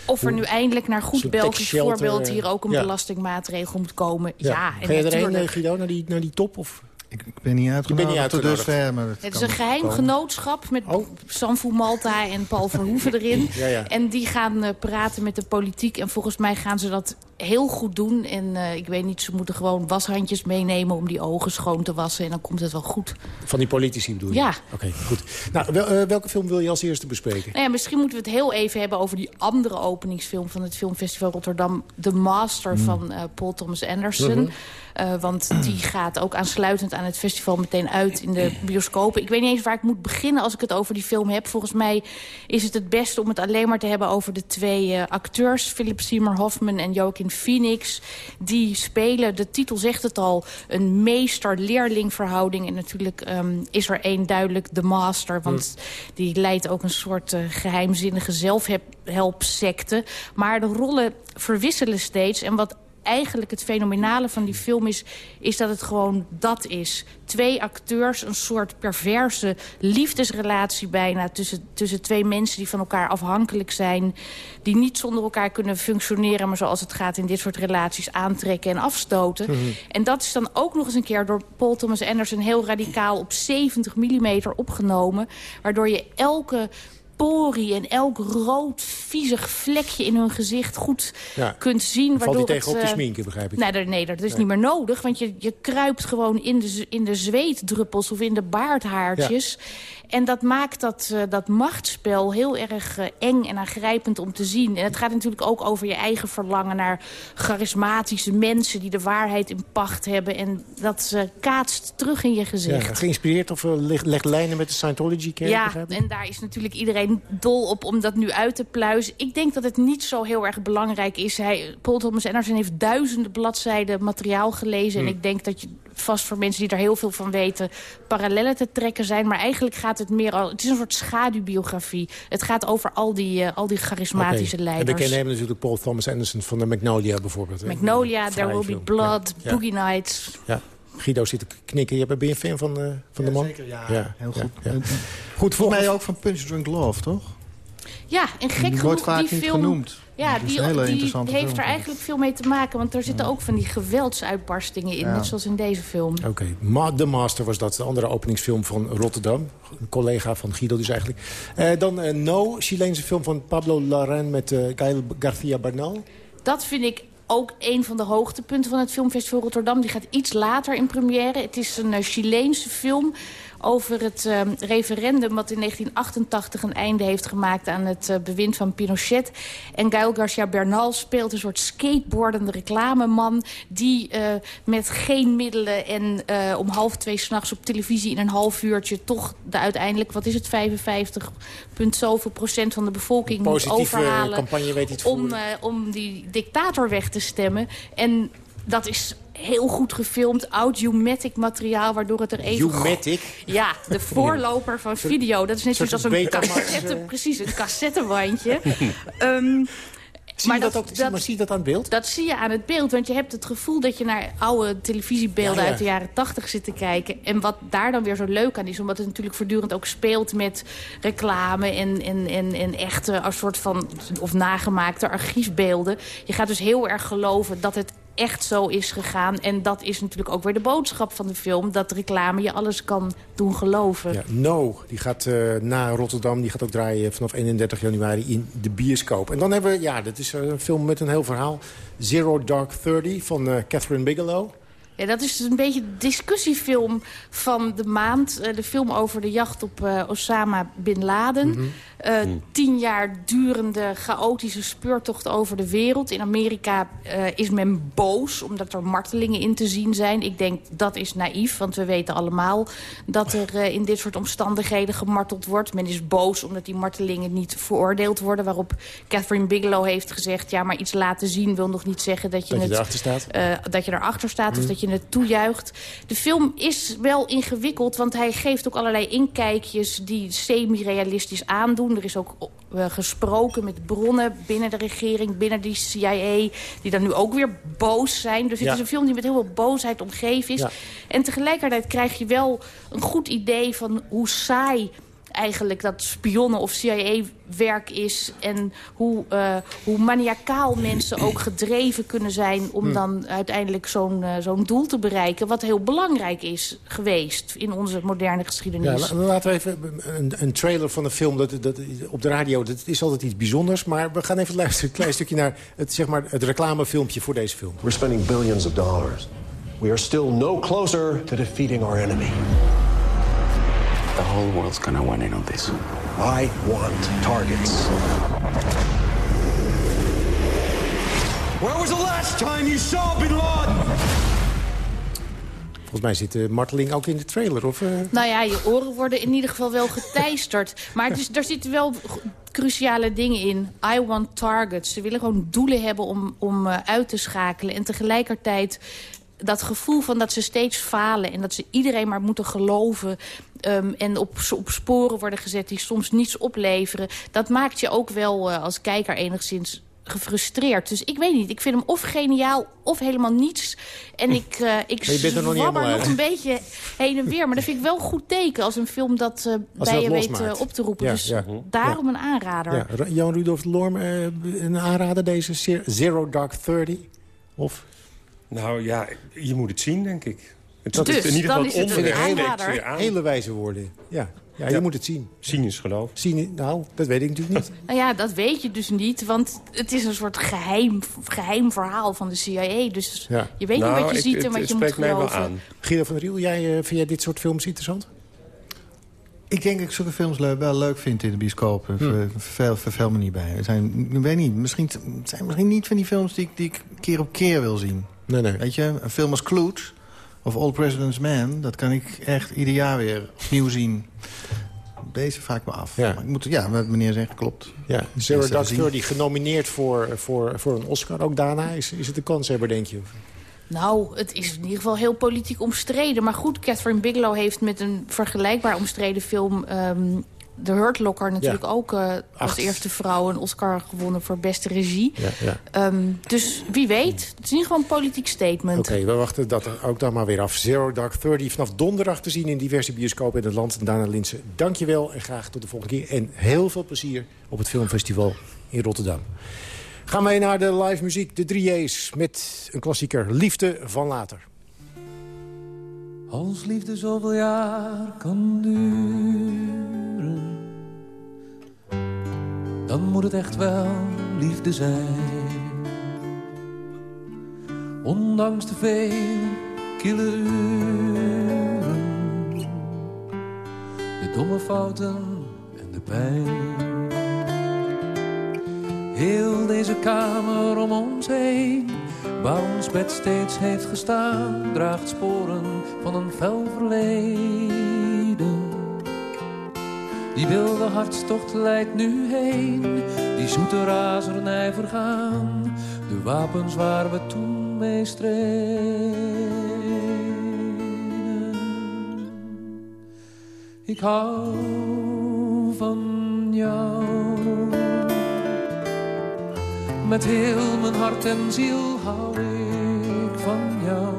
of er nu eindelijk naar goed Belgisch voorbeeld hier ook een belastingmaatregel moet komen. Ja, en Ga je erheen, Guido, naar die, naar die top? Of? Ik, ik, ben niet uitgenodigd tot dusver. Maar het, is een geheim genootschap met oh. Sanfu Malta en Paul Verhoeven erin. ja, ja. En die gaan uh, praten met de politiek. En volgens mij gaan ze dat heel goed doen. En uh, ik weet niet, ze moeten gewoon washandjes meenemen... om die ogen schoon te wassen. En dan komt het wel goed. Van die politici bedoel je? Ja. Oké, goed. Nou, wel, uh, welke film wil je als eerste bespreken? Nou ja, misschien moeten we het heel even hebben over die andere openingsfilm... van het Filmfestival Rotterdam. The Master mm. van Paul Thomas Anderson. Mm -hmm. Uh, want die gaat ook aansluitend aan het festival meteen uit in de bioscopen. Ik weet niet eens waar ik moet beginnen als ik het over die film heb. Volgens mij is het het beste om het alleen maar te hebben over de twee acteurs. Philip Seymour Hoffman en Joaquin Phoenix. Die spelen, de titel zegt het al, een meester-leerling verhouding. En natuurlijk um, is er één duidelijk de master. Want mm. die leidt ook een soort uh, geheimzinnige zelfhelpsecte. Maar de rollen verwisselen steeds. En wat eigenlijk het fenomenale van die film is... is dat het gewoon dat is. Twee acteurs, een soort perverse liefdesrelatie bijna... tussen, tussen twee mensen die van elkaar afhankelijk zijn... die niet zonder elkaar kunnen functioneren... maar zoals het gaat in dit soort relaties aantrekken en afstoten. Mhm. En dat is dan ook nog eens een keer door Paul Thomas Anderson... heel radicaal op 70 mm opgenomen... waardoor je elke en elk rood, viezig vlekje in hun gezicht goed kunt zien. Valt die tegen op de eh, sminken, begrijp ik? Nee, nee dat is niet meer nodig. Want je, je kruipt gewoon in de, in de zweetdruppels of in de baardhaartjes. En dat maakt dat, uh, dat machtsspel heel erg uh, eng en aangrijpend om te zien. En het gaat natuurlijk ook over je eigen verlangen naar charismatische mensen... die de waarheid in pacht hebben. En dat kaatst terug in je gezicht. Ja, geïnspireerd of legt lijnen met de Scientology-kerk? Ja, en daar is natuurlijk iedereen dol op om dat nu uit te pluizen. Ik denk dat het niet zo heel erg belangrijk is. Hij, Paul Thomas Anderson heeft duizenden bladzijden materiaal gelezen. En hm. ik denk dat je vast voor mensen die er heel veel van weten... parallellen te trekken zijn. Maar eigenlijk gaat het meer... Al, het is een soort schaduwbiografie. Het gaat over al die, uh, al die charismatische okay. leiders. En we kennen natuurlijk Paul Thomas Anderson van de Magnolia bijvoorbeeld. Magnolia, There Will Be Blood, Boogie Nights. Ja. Guido zit te knikken. Je ben je fan van, uh, van ja, de man? Zeker, ja. ja. Heel goed. Ja, Goed, volgens mij ook van Punch Drunk Love, toch? Ja, en gek die wordt vaak die niet film... genoemd. Ja, die, die heeft er eigenlijk veel mee te maken. Want er zitten ook van die geweldsuitbarstingen in. Net zoals in deze film. Oké, okay. Ma The Master was dat. De andere openingsfilm van Rotterdam. Een collega van Guido dus eigenlijk. Uh, dan uh, No, Chileense film van Pablo Larraín met uh, Gael García Bernal. Dat vind ik ook een van de hoogtepunten van het Filmfestival Rotterdam. Die gaat iets later in première. Het is een Chileense film over het uh, referendum... wat in 1988 een einde heeft gemaakt aan het uh, bewind van Pinochet. En Gael Garcia Bernal speelt een soort skateboardende reclameman... die uh, met geen middelen en om half twee s'nachts op televisie... in een half uurtje toch de uiteindelijk, wat is het, 55 punt zoveel procent van de bevolking moet overhalen... Campagne weet om, om die dictator weg te stemmen. En dat is heel goed gefilmd, oud-U-matic materiaal... waardoor het er even... U-matic? Ja, de voorloper van video. Dat is net zoals een cassette, precies, een cassettewandje. um, Zie maar, dat, ook, dat, maar zie je dat aan het beeld? Dat zie je aan het beeld. Want je hebt het gevoel dat je naar oude televisiebeelden uit de jaren tachtig zit te kijken. En wat daar dan weer zo leuk aan is. Omdat het natuurlijk voortdurend ook speelt met reclame en, en, en, en echte een soort van, of nagemaakte archiefbeelden. Je gaat dus heel erg geloven dat het echt zo is gegaan. En dat is natuurlijk ook weer de boodschap van de film. Dat reclame je alles kan doen geloven. Ja, no, die gaat uh, na Rotterdam. Die gaat ook draaien vanaf 31 januari in de bioscoop. En dan hebben we, ja, dat is een film met een heel verhaal. Zero Dark Thirty van uh, Catherine Bigelow. Ja, dat is een beetje de discussiefilm van de maand. Uh, de film over de jacht op uh, Osama Bin Laden. Mm -hmm. uh, mm. Tien jaar durende chaotische speurtocht over de wereld. In Amerika is men boos omdat er martelingen in te zien zijn. Ik denk dat is naïef, want we weten allemaal... dat er in dit soort omstandigheden gemarteld wordt. Men is boos omdat die martelingen niet veroordeeld worden. Waarop Catherine Bigelow heeft gezegd... ja, maar iets laten zien wil nog niet zeggen dat je, dat het, je erachter staat. dat je erachter staat mm. of dat je het toejuicht. De film is wel ingewikkeld, want hij geeft ook allerlei inkijkjes... die semi-realistisch aandoen. Er is ook uh, gesproken met bronnen binnen de regering, binnen die CIA... die dan nu ook weer boos zijn. Dus het is een film die met heel veel boosheid omgeven is. En tegelijkertijd krijg je wel een goed idee van hoe saai eigenlijk dat spionnen of CIA-werk is... en hoe, uh, hoe maniacaal mensen ook gedreven kunnen zijn... om hmm. dan uiteindelijk zo'n uh, zo'n doel te bereiken... wat heel belangrijk is geweest in onze moderne geschiedenis. Ja, laten we even een, een trailer van een film dat, dat, op de radio... dat is altijd iets bijzonders, maar we gaan even luisteren... een klein stukje naar het, zeg maar, het reclamefilmpje voor deze film. We're spending billions of dollars. We are still no closer to defeating our enemy. The whole world's gonna win in on this. I want targets. Where was the last time you saw Bin Laden? Volgens mij zit de marteling ook in de trailer, of... Uh... Nou ja, je oren worden in ieder geval wel geteisterd. maar het is, er zitten wel cruciale dingen in. I want targets. Ze willen gewoon doelen hebben om, om uh, uit te schakelen. En tegelijkertijd dat gevoel van dat ze steeds falen... en dat ze iedereen maar moeten geloven... Um, en op, op sporen worden gezet die soms niets opleveren... dat maakt je ook wel uh, als kijker enigszins gefrustreerd. Dus ik weet niet, ik vind hem of geniaal of helemaal niets. En ik, uh, ik er nog, nog een beetje heen en weer. Maar dat vind ik wel een goed teken als een film dat uh, bij je weet uh, op te roepen. Ja, dus ja. daarom een aanrader. Ja. Jan Rudolf Lorm, een aanrader deze Zero Dark Thirty? Of... Nou ja, je moet het zien, denk ik. Het dus, is in ieder geval het hele, hele wijze woorden. Ja. Ja, je moet het zien. Zien is geloof. Zien, nou, dat weet ik natuurlijk niet. nou ja, dat weet je dus niet. Want het is een soort geheim, geheim verhaal van de CIA. Dus je weet nou, niet wat je ziet en wat je moet geloven. Guido van der Riel, jij, uh, vind jij dit soort films interessant? Ik denk dat ik zulke films wel leuk vind in de bioscoop. Hm. Vervel, vervel me niet bij. Het zijn, ik weet niet, misschien, zijn misschien niet van die films die, die ik keer op keer wil zien. Nee, nee. Weet je, een film als Kloots of All President's Man... dat kan ik echt ieder jaar weer opnieuw zien. Deze vaak me af. Ja. Maar ik moet, ja, wat meneer zegt, klopt. Ja, Sarah Dark die genomineerd voor, voor, voor een Oscar. Ook daarna is, is het een kanshebber, denk je? Nou, het is in ieder geval heel politiek omstreden. Maar goed, Catherine Bigelow heeft met een vergelijkbaar omstreden film... Um, de Hurt Locker natuurlijk ook uh, als eerste vrouw een Oscar gewonnen voor beste regie. Ja, ja. Ehm, dus wie weet, het is niet gewoon een politiek statement. Oké, we wachten dat ook dan maar weer af. Zero Dark Thirty vanaf donderdag te zien in diverse bioscopen in het land. Dana Linsen, dankjewel en graag tot de volgende keer. En heel veel plezier op het filmfestival in Rotterdam. Gaan wij naar de live muziek, de 3J's, met een klassieker Liefde van Later. Als liefde zoveel jaar kan duren dan moet het echt wel liefde zijn. Ondanks de vele kille de domme fouten en de pijn. Heel deze kamer om ons heen, waar ons bed steeds heeft gestaan, draagt sporen van een fel verleden. Die wilde hartstocht leidt nu heen, die zoete razernij vergaan. De wapens waar we toen mee streden. Ik hou van jou. Met heel mijn hart en ziel hou ik van jou.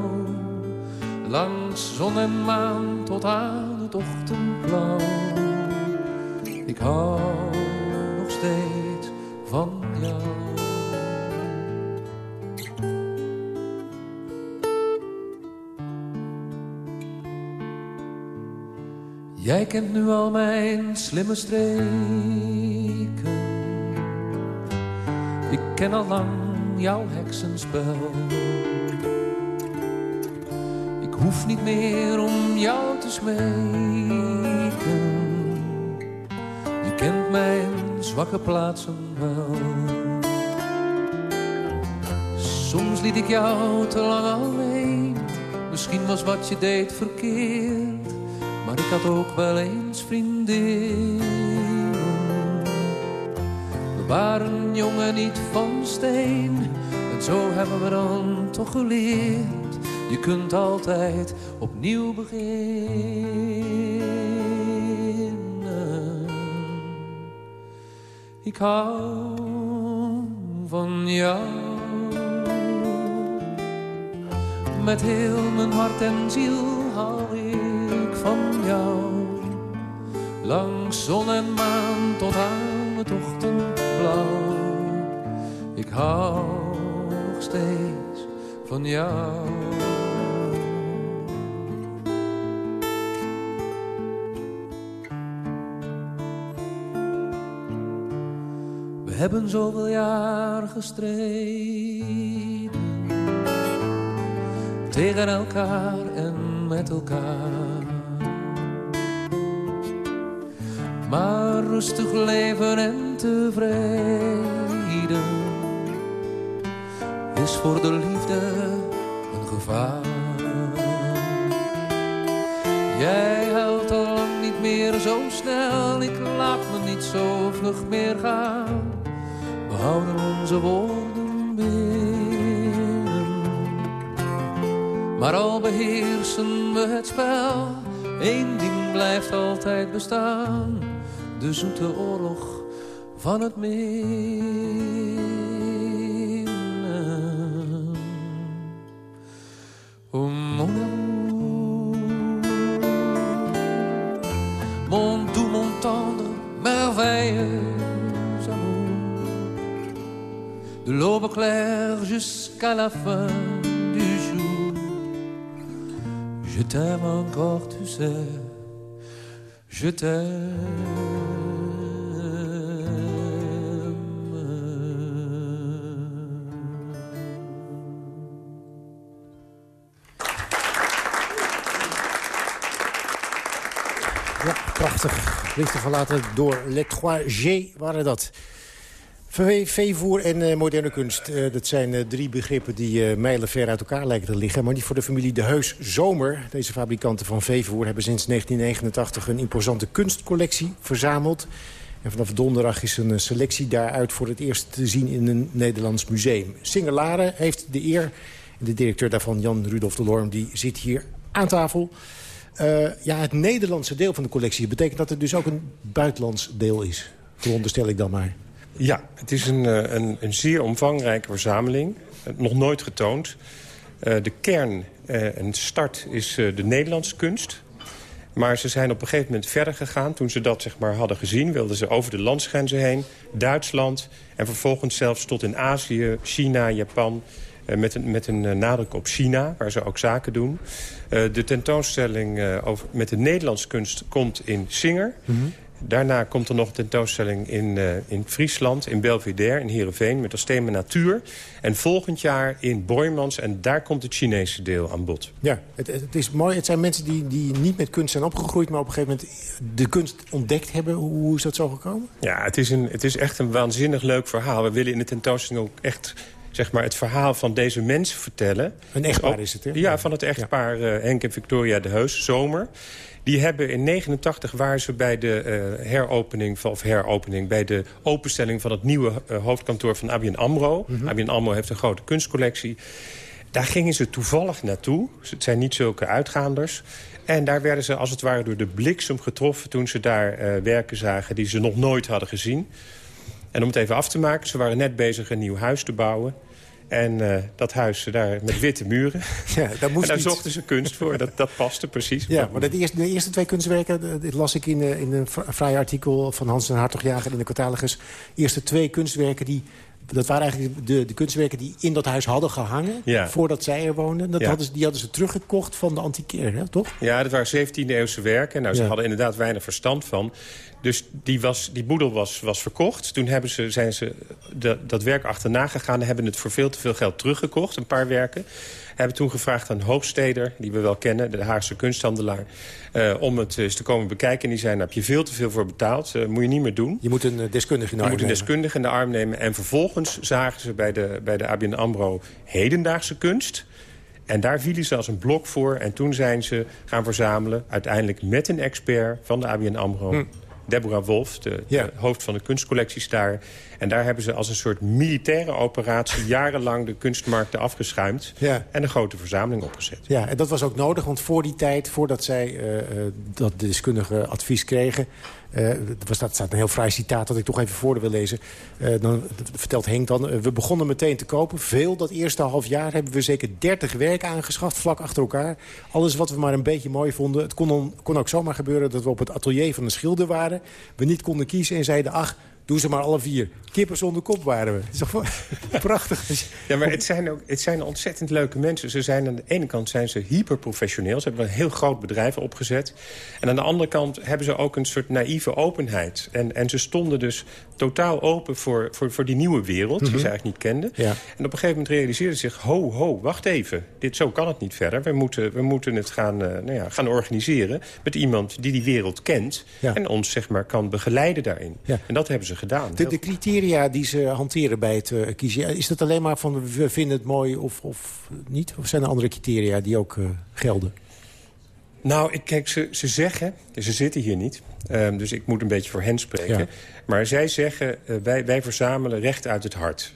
Langs zon en maan tot aan het ochtendblauw ik hou nog steeds van jou. Jij kent nu al mijn slimme streken. Ik ken al lang jouw heksenspel. Ik hoef niet meer om jou te smeken kent mijn zwakke plaatsen wel. Soms liet ik jou te lang alleen. Misschien was wat je deed verkeerd. Maar ik had ook wel eens vriendinnen. Waren jongen niet van steen. En zo hebben we dan toch geleerd Je kunt altijd opnieuw beginnen. Ik hou van jou. Met heel mijn hart en ziel hou ik van jou. Langs zon en maan tot aan het Ik hou nog steeds van jou. We hebben zoveel jaar gestreden tegen elkaar en met elkaar. Maar rustig leven en tevreden is voor de liefde een gevaar. Jij huilt al lang niet meer zo snel, ik laat me niet zo vlug meer gaan. We houden onze woorden binnen. Maar al beheersen we het spel, één ding blijft altijd bestaan. De zoete oorlog van het mon amour, mon doux, mon tendre, merveilleux amour. De l'aube claire jusqu'à la fin du jour. Je t'aime encore, tu sais, je t'aime. Prachtig. Liefde verlaten door Les Trois G waren dat. Veevoer en eh, moderne kunst. Eh, dat zijn eh, drie begrippen die mijlenver uit elkaar lijken te liggen. Maar niet voor de familie De Heus Zomer. Deze fabrikanten van veevoer hebben sinds 1989 een imposante kunstcollectie verzameld. En vanaf donderdag is een selectie daaruit voor het eerst te zien in een Nederlands museum. Singelaren heeft de eer. De directeur daarvan, Jan Rudolf de Lorm, die zit hier aan tafel. Eh, ja, het Nederlandse deel van de collectie. betekent dat er dus ook een buitenlands deel is. Veronderstel ik dan maar. Ja, het is een, eh, een, een zeer omvangrijke verzameling. Eh, Nog nooit getoond. De kern eh, en start is de Nederlandse kunst. Maar ze zijn op een gegeven moment verder gegaan. Toen ze dat zeg maar, hadden gezien, wilden ze over de landsgrenzen heen. Duitsland en vervolgens zelfs tot in Azië, China, Japan... eh, met een, met een eh, nadruk op China, waar ze ook zaken doen. Eh, de tentoonstelling over, met de Nederlandse kunst komt in Singer. Daarna komt er nog een tentoonstelling in, in Friesland, in Belvedere, in Heerenveen... met als thema natuur. En volgend jaar in Boymans, en daar komt het Chinese deel aan bod. Ja, het, het is mooi. Het zijn mensen die, die niet met kunst zijn opgegroeid... maar op een gegeven moment de kunst ontdekt hebben. Hoe, hoe is dat zo gekomen? Ja, het is, een, het is echt een waanzinnig leuk verhaal. We willen in de tentoonstelling ook echt zeg maar, het verhaal van deze mensen vertellen. Een echtpaar Ook- is het, hè? Ja, van het echtpaar eh, Henk en Victoria de Heus, Zomer. Die hebben in 89 waren ze bij de eh, heropening, van, of heropening... bij de openstelling van het nieuwe eh, hoofdkantoor van ABN AMRO. ABN AMRO heeft een grote kunstcollectie. Daar gingen ze toevallig naartoe. Het zijn niet zulke uitgaanders. En daar werden ze als het ware door de bliksem getroffen... toen ze daar werken zagen die ze nog nooit hadden gezien. En om het even af te maken, ze waren net bezig een nieuw huis te bouwen. En eh, dat huis daar met witte muren. Ja, daar moest en daar zochten ze kunst voor. Dat, dat paste precies. Ja, maar de eerste, de eerste twee kunstwerken, eh, dit las ik in, eh, in een fraai artikel van Hans en Hartogjager in de catalogus. eerste twee kunstwerken, die, dat waren eigenlijk de, de kunstwerken die in dat huis hadden gehangen. Ja. Voordat zij er woonden. Dat Ja. hadden ze, die hadden ze teruggekocht van de antiquair, hè, toch? Ja, dat waren 17e-eeuwse werken. Nou, ze Ja. hadden inderdaad weinig verstand van. Dus die, was, die boedel was, was verkocht. Toen hebben ze, zijn ze de- dat werk achterna gegaan... en hebben het voor veel te veel geld teruggekocht, een paar werken. Hebben toen gevraagd aan Hoogsteder, die we wel kennen... de Haagse kunsthandelaar, eh, om het eens te komen bekijken. En die zei, daar heb je veel te veel voor betaald. eh, moet je niet meer doen. Je moet een eh, deskundige in de Je arm moet een nemen. deskundige in de arm nemen. En vervolgens zagen ze bij de, bij de ABN AMRO hedendaagse kunst... En daar vielen ze als een blok voor. En toen zijn ze gaan verzamelen, uiteindelijk met een expert van de ABN AMRO... Hm. Deborah Wolf, de, de, hoofd van de kunstcollecties daar. En daar hebben ze als een soort militaire operatie... jarenlang de kunstmarkten afgeschuimd en een grote verzameling opgezet. Ja, en dat was ook nodig, want voor die tijd, voordat zij dat deskundige advies kregen... Uh, was dat staat een heel vrij citaat dat ik toch even voor wil lezen. Uh, dan vertelt Henk dan, uh, we begonnen meteen te kopen. Veel, dat eerste half jaar hebben we zeker 30 werken aangeschaft, vlak achter elkaar. Alles wat we maar een beetje mooi vonden. Het kon, on, kon ook zomaar gebeuren dat we op het atelier van een schilder waren. We niet konden kiezen en zeiden, ach, Doe ze maar alle vier. Kippen zonder kop waren we. Is toch prachtig. Ja, maar het zijn, ook, het zijn ontzettend leuke mensen. Ze zijn aan de ene kant zijn ze hyperprofessioneel. Ze hebben een heel groot bedrijf opgezet. En aan de andere kant hebben ze ook een soort naïeve openheid. En, en ze stonden dus totaal open voor, voor, voor die nieuwe wereld... die ze mhm. eigenlijk niet kenden. Ja. En op een gegeven moment realiseerden ze zich... ho, ho, wacht even. Dit, zo kan het niet verder. We moeten, we moeten het gaan, uh, nou ja, gaan organiseren met iemand die die wereld kent... en ons zeg maar, kan begeleiden daarin. En dat hebben ze gedaan. De, de, criteria die ze hanteren bij het uh, kiezen... is dat alleen maar van we vinden het mooi of, of niet? Of zijn er andere criteria die ook uh, gelden? Nou, ik, kijk, ze, ze zeggen... Ze zitten hier niet, um, dus ik moet een beetje voor hen spreken. Ja. Maar zij zeggen, uh, wij, wij verzamelen recht uit het hart.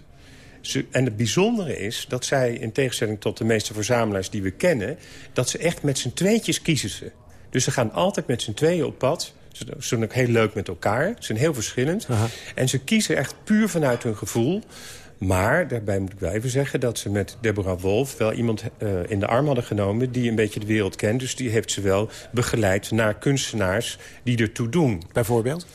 Ze, en het bijzondere is dat zij, in tegenstelling tot de meeste verzamelaars die we kennen... dat ze echt met z'n tweetjes kiezen ze. Dus ze gaan altijd met z'n tweeën op pad... Ze zijn ook heel leuk met elkaar. Ze zijn heel verschillend. Aha. En ze kiezen echt puur vanuit hun gevoel. Maar daarbij moet ik wel even zeggen dat ze met Deborah Wolf... wel iemand uh, in de arm hadden genomen die een beetje de wereld kent. Dus die heeft ze wel begeleid naar kunstenaars die ertoe doen. Bijvoorbeeld?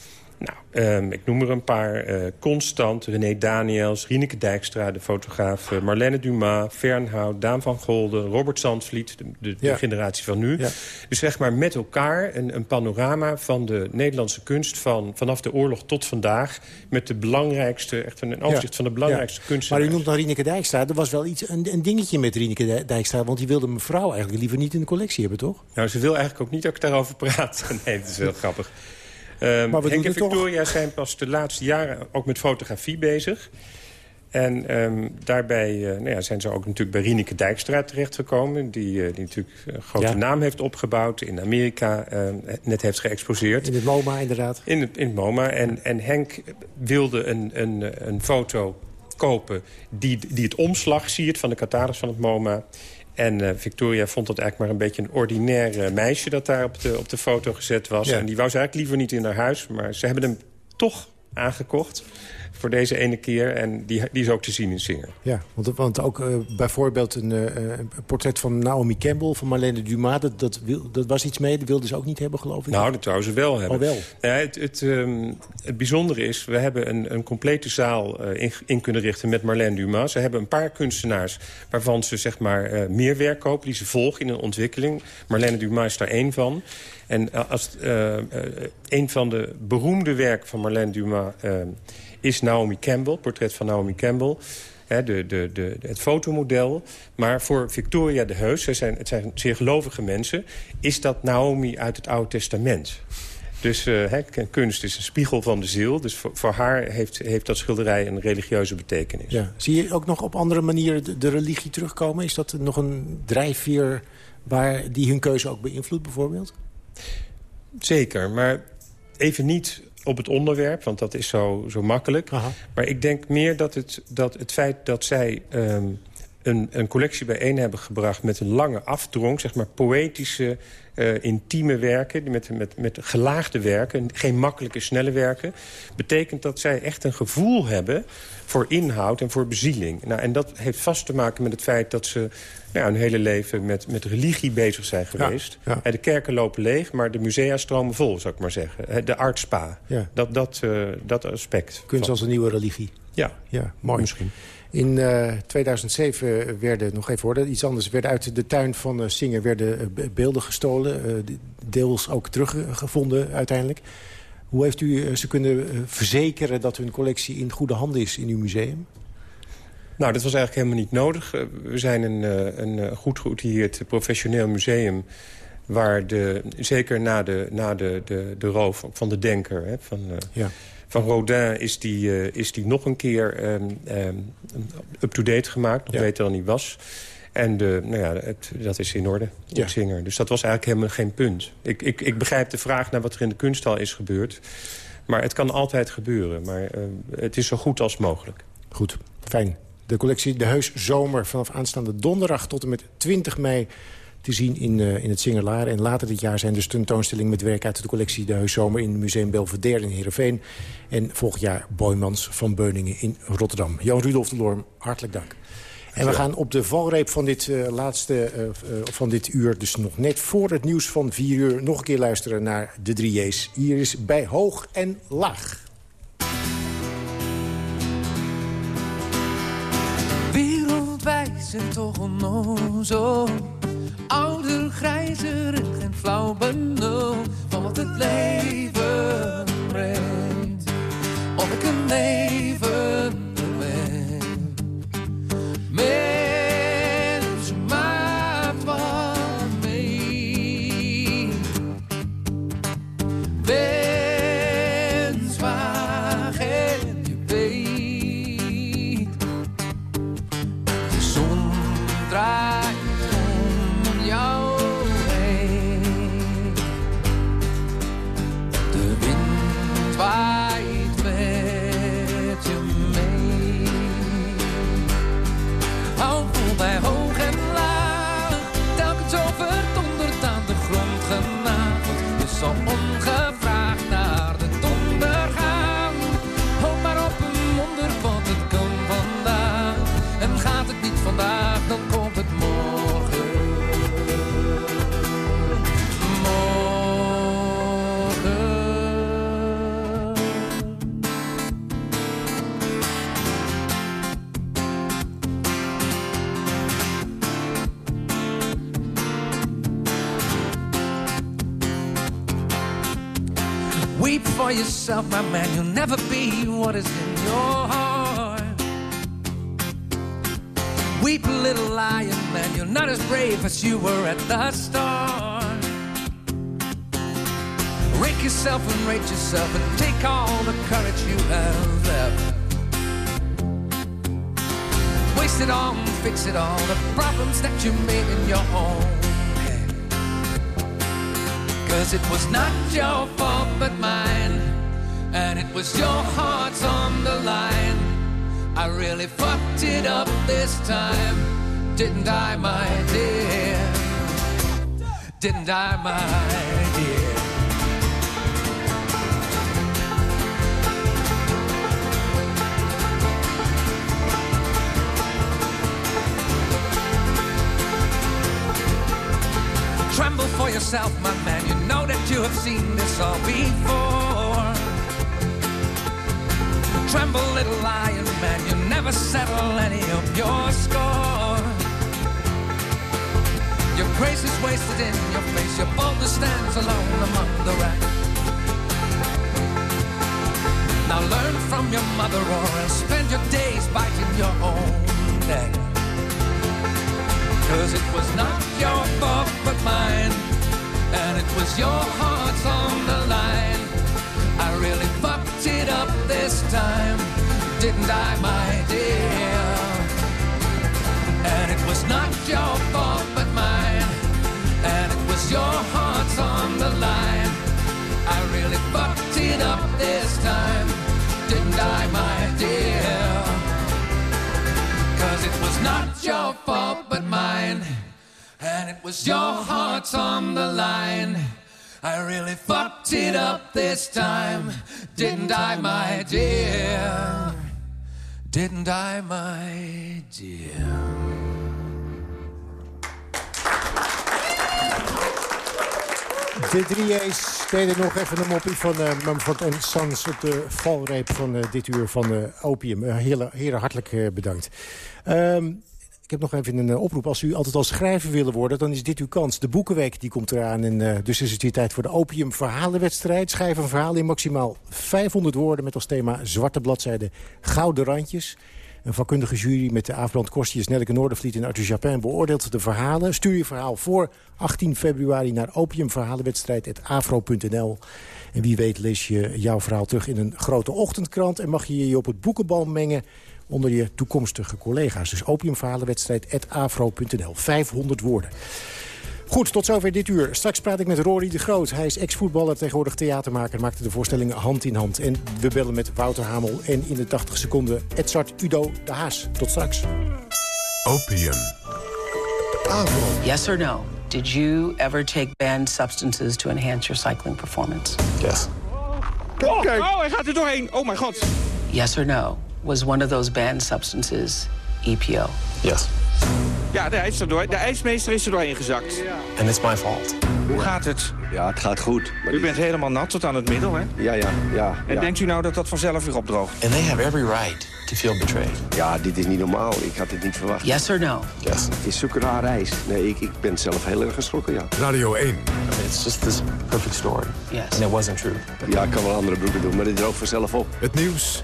Nou, um, ik noem er een paar. Uh, Constant, René Daniels, Rieneke Dijkstra, de fotograaf... Uh, Marlene Dumas, Fernhout, Daan van Golden, Robert Zandvliet... de, de, ja. de generatie van nu. Ja. Dus zeg maar met elkaar een, een, panorama van de Nederlandse kunst... Van, vanaf de oorlog tot vandaag... met de belangrijkste, echt een overzicht ja. van de belangrijkste kunst. Maar u noemt nog Rieneke Dijkstra. Er was wel iets, een, een dingetje met Rieneke Dijkstra... want die wilde mevrouw eigenlijk liever niet in de collectie hebben, toch? Nou, ze wil eigenlijk ook niet dat ik daarover praat. Nee, dat is heel grappig. Um, maar Henk en Victoria toch? zijn pas de laatste jaren ook met fotografie bezig. En um, daarbij uh, nou ja, zijn ze ook natuurlijk bij Rieneke Dijkstra terechtgekomen... die, uh, die natuurlijk een grote ja. naam heeft opgebouwd, in Amerika uh, net heeft geëxposeerd. In het MoMA inderdaad. In het, in het MoMA. En, en Henk wilde een, een, een foto kopen die, die het omslag siert van de catalogus van het MoMA. En uh, Victoria vond dat eigenlijk maar een beetje een ordinair meisje... dat daar op de, op de foto gezet was. Ja. En die wou ze eigenlijk liever niet in haar huis. Maar ze hebben hem toch aangekocht voor deze ene keer. En die, die is ook te zien in Singer. Ja, want, want ook uh, bijvoorbeeld een, uh, een, portret van Naomi Campbell... van Marlene Dumas, dat, dat, wil, dat was iets mee. Dat wilden ze ook niet hebben, geloof ik. Nou, dat zouden ze wel hebben. Oh, wel. Ja, het, het, um, het bijzondere is, we hebben een, een complete zaal uh, in, in, kunnen richten met Marlene Dumas. Ze hebben een paar kunstenaars waarvan ze zeg maar, meer werk kopen... die ze volgen in een ontwikkeling. Marlene Dumas is daar één van. En als een van de beroemde werken van Marlene Dumas is Naomi Campbell, portret van Naomi Campbell. Hè, de, de, de, het fotomodel. Maar voor Victoria de Heus, zijn, het zijn zeer gelovige mensen... is dat Naomi uit het Oude Testament. Dus uh, hè, kunst is een spiegel van de ziel. Dus voor, voor, haar heeft, heeft dat schilderij een religieuze betekenis. Ja. Zie je ook nog op andere manieren de, de religie terugkomen? Is dat nog een drijfveer waar die hun keuze ook beïnvloedt bijvoorbeeld? Zeker, maar even niet op het onderwerp, want dat is zo, zo makkelijk. Aha. Maar ik denk meer dat het, dat het feit dat zij um, een, een collectie bijeen hebben gebracht... met een lange afdronk, zeg maar poëtische, uh, intieme werken... Met, met, met gelaagde werken, geen makkelijke, snelle werken... betekent dat zij echt een gevoel hebben voor inhoud en voor bezieling. Nou, en dat heeft vast te maken met het feit dat ze nou, hun hele leven met, met religie bezig zijn geweest. Ja, ja. De kerken lopen leeg, maar de musea stromen vol, zou ik maar zeggen. De artspa, ja. dat, dat, uh, dat aspect. Kunst als een nieuwe religie. Ja, ja mooi. Misschien. In uh, 2007 werden, nog even horen, iets anders... werden uit de tuin van uh, Singer werden, uh, beelden gestolen. deels ook teruggevonden uiteindelijk. Hoe heeft u ze kunnen verzekeren dat hun collectie in goede handen is in uw museum? Nou, dat was eigenlijk helemaal niet nodig. We zijn een, een goed geoutilleerd professioneel museum... waar de, zeker na de, na de, de, de roof van de denker... Hè, van, ja van Rodin is die, uh, is die nog een keer um, um, up-to-date gemaakt. Nog ja. beter dan hij was. En de, nou ja, het, dat is in orde, ja. Zinger. Dus dat was eigenlijk helemaal geen punt. Ik, ik, ik begrijp de vraag naar wat er in de kunsthal is gebeurd. Maar het kan altijd gebeuren. Maar uh, het is zo goed als mogelijk. Goed, fijn. De collectie De Heus Zomer vanaf aanstaande donderdag tot en met 20 mei te zien in, uh, in het Singerlaar. En later dit jaar zijn dus tentoonstellingen met werk uit de collectie De Heus Zomer... in het Museum Belvedere in Heerenveen. En volgend jaar Boymans van Beuningen in Rotterdam. Jan Rudolf de Lorm, hartelijk dank. En we gaan op de valreep van dit uh, laatste uh, uh, van dit uur... dus nog net voor het nieuws van 4 uur... nog een keer luisteren naar de drie J's. Hier is Bij Hoog en Laag. Wereldwijd zijn toch onnozel ouder, grijzer en flauw benul van wat het leven brengt. Of ik een leven ben. For yourself, my man. You'll never be what is in your heart. Weep, little lion man. You're not as brave as you were at the start. Rake yourself and rate yourself and take all the courage you have left. Waste it all and fix it all. The problems that you made in your own. Cause it was not your fault but mine. And it was your heart's on the line. I really fucked it up this time. Didn't I, my dear? Didn't I, my dear? Tremble for yourself, my man. You know that you have seen this all before. Tremble, little lion man. You never settle any of your score. Your grace is wasted in your face. Your boldness stands alone among the rest. Now learn from your mother or else spend your days biting your own neck. Cause it was not your fault but mine. And it was your heart's on the line. I really fucked it up this time. Didn't I, my dear? And it was not your fault but mine. And it was your heart's on the line. I really fucked it up this time. Didn't I, my dear? Cause it was not your fault but mine. And it was your heart's on the line. I really fucked it up this time. Didn't I, my dear? Didn't I, my dear? De drie A's nog even een moppie van uh, Mumford Sons op de valreep van uh, dit uur van uh, Opium. Uh, hartelijk bedankt. Um, ik heb nog even een oproep. Als u altijd al schrijver willen worden, dan is dit uw kans. De Boekenweek die komt eraan. En dus is het weer tijd voor de Opium Verhalenwedstrijd. Schrijf een verhaal in maximaal 500 woorden met als thema zwarte bladzijden gouden randjes. Een vakkundige jury met de Aafbrand Kostjes, Nelleke Noordervliet en Arthur Japin beoordeelt de verhalen. Stuur je verhaal voor 18 februari naar opiumverhalenwedstrijd.afro.nl. En wie weet lees je jouw verhaal terug in een grote ochtendkrant... en mag je je op het boekenbal mengen onder je toekomstige collega's. Dus opiumvalenwedstrijd.afro.nl. 500 woorden. Goed, tot zover dit uur. Straks praat ik met Rory de Groot. Hij is ex-voetballer, tegenwoordig theatermaker... maakte de voorstellingen hand in hand. En we bellen met Wouter Hamel en in de 80 seconden... Edzard Udo de Haas. Tot straks. Opium. Yes or no? Did you ever take banned substances to enhance your cycling performance? Yes. Oh, oh, hij gaat er doorheen. Oh mijn god. Yes or no? Was one of those banned substances EPO? Yes. Ja, de, ijs er door, de ijsmeester is er doorheen gezakt. And it's my fault. Hoe gaat het? Ja, het gaat goed. U bent helemaal nat tot aan het middel, hè? Ja, ja, ja. En ja. denkt u nou dat dat vanzelf weer opdroogt? And they have every right to feel betrayed. Ja, dit is niet normaal. Ik had dit niet verwacht. Yes or no? Yes. Het is zulke raar ijs. Nee, ik, ik ben zelf heel erg geschrokken, ja. Radio 1. It's just this perfect story. Yes. And it wasn't true. Ja, ik kan wel andere broeken doen, maar dit droogt vanzelf op. Het nieuws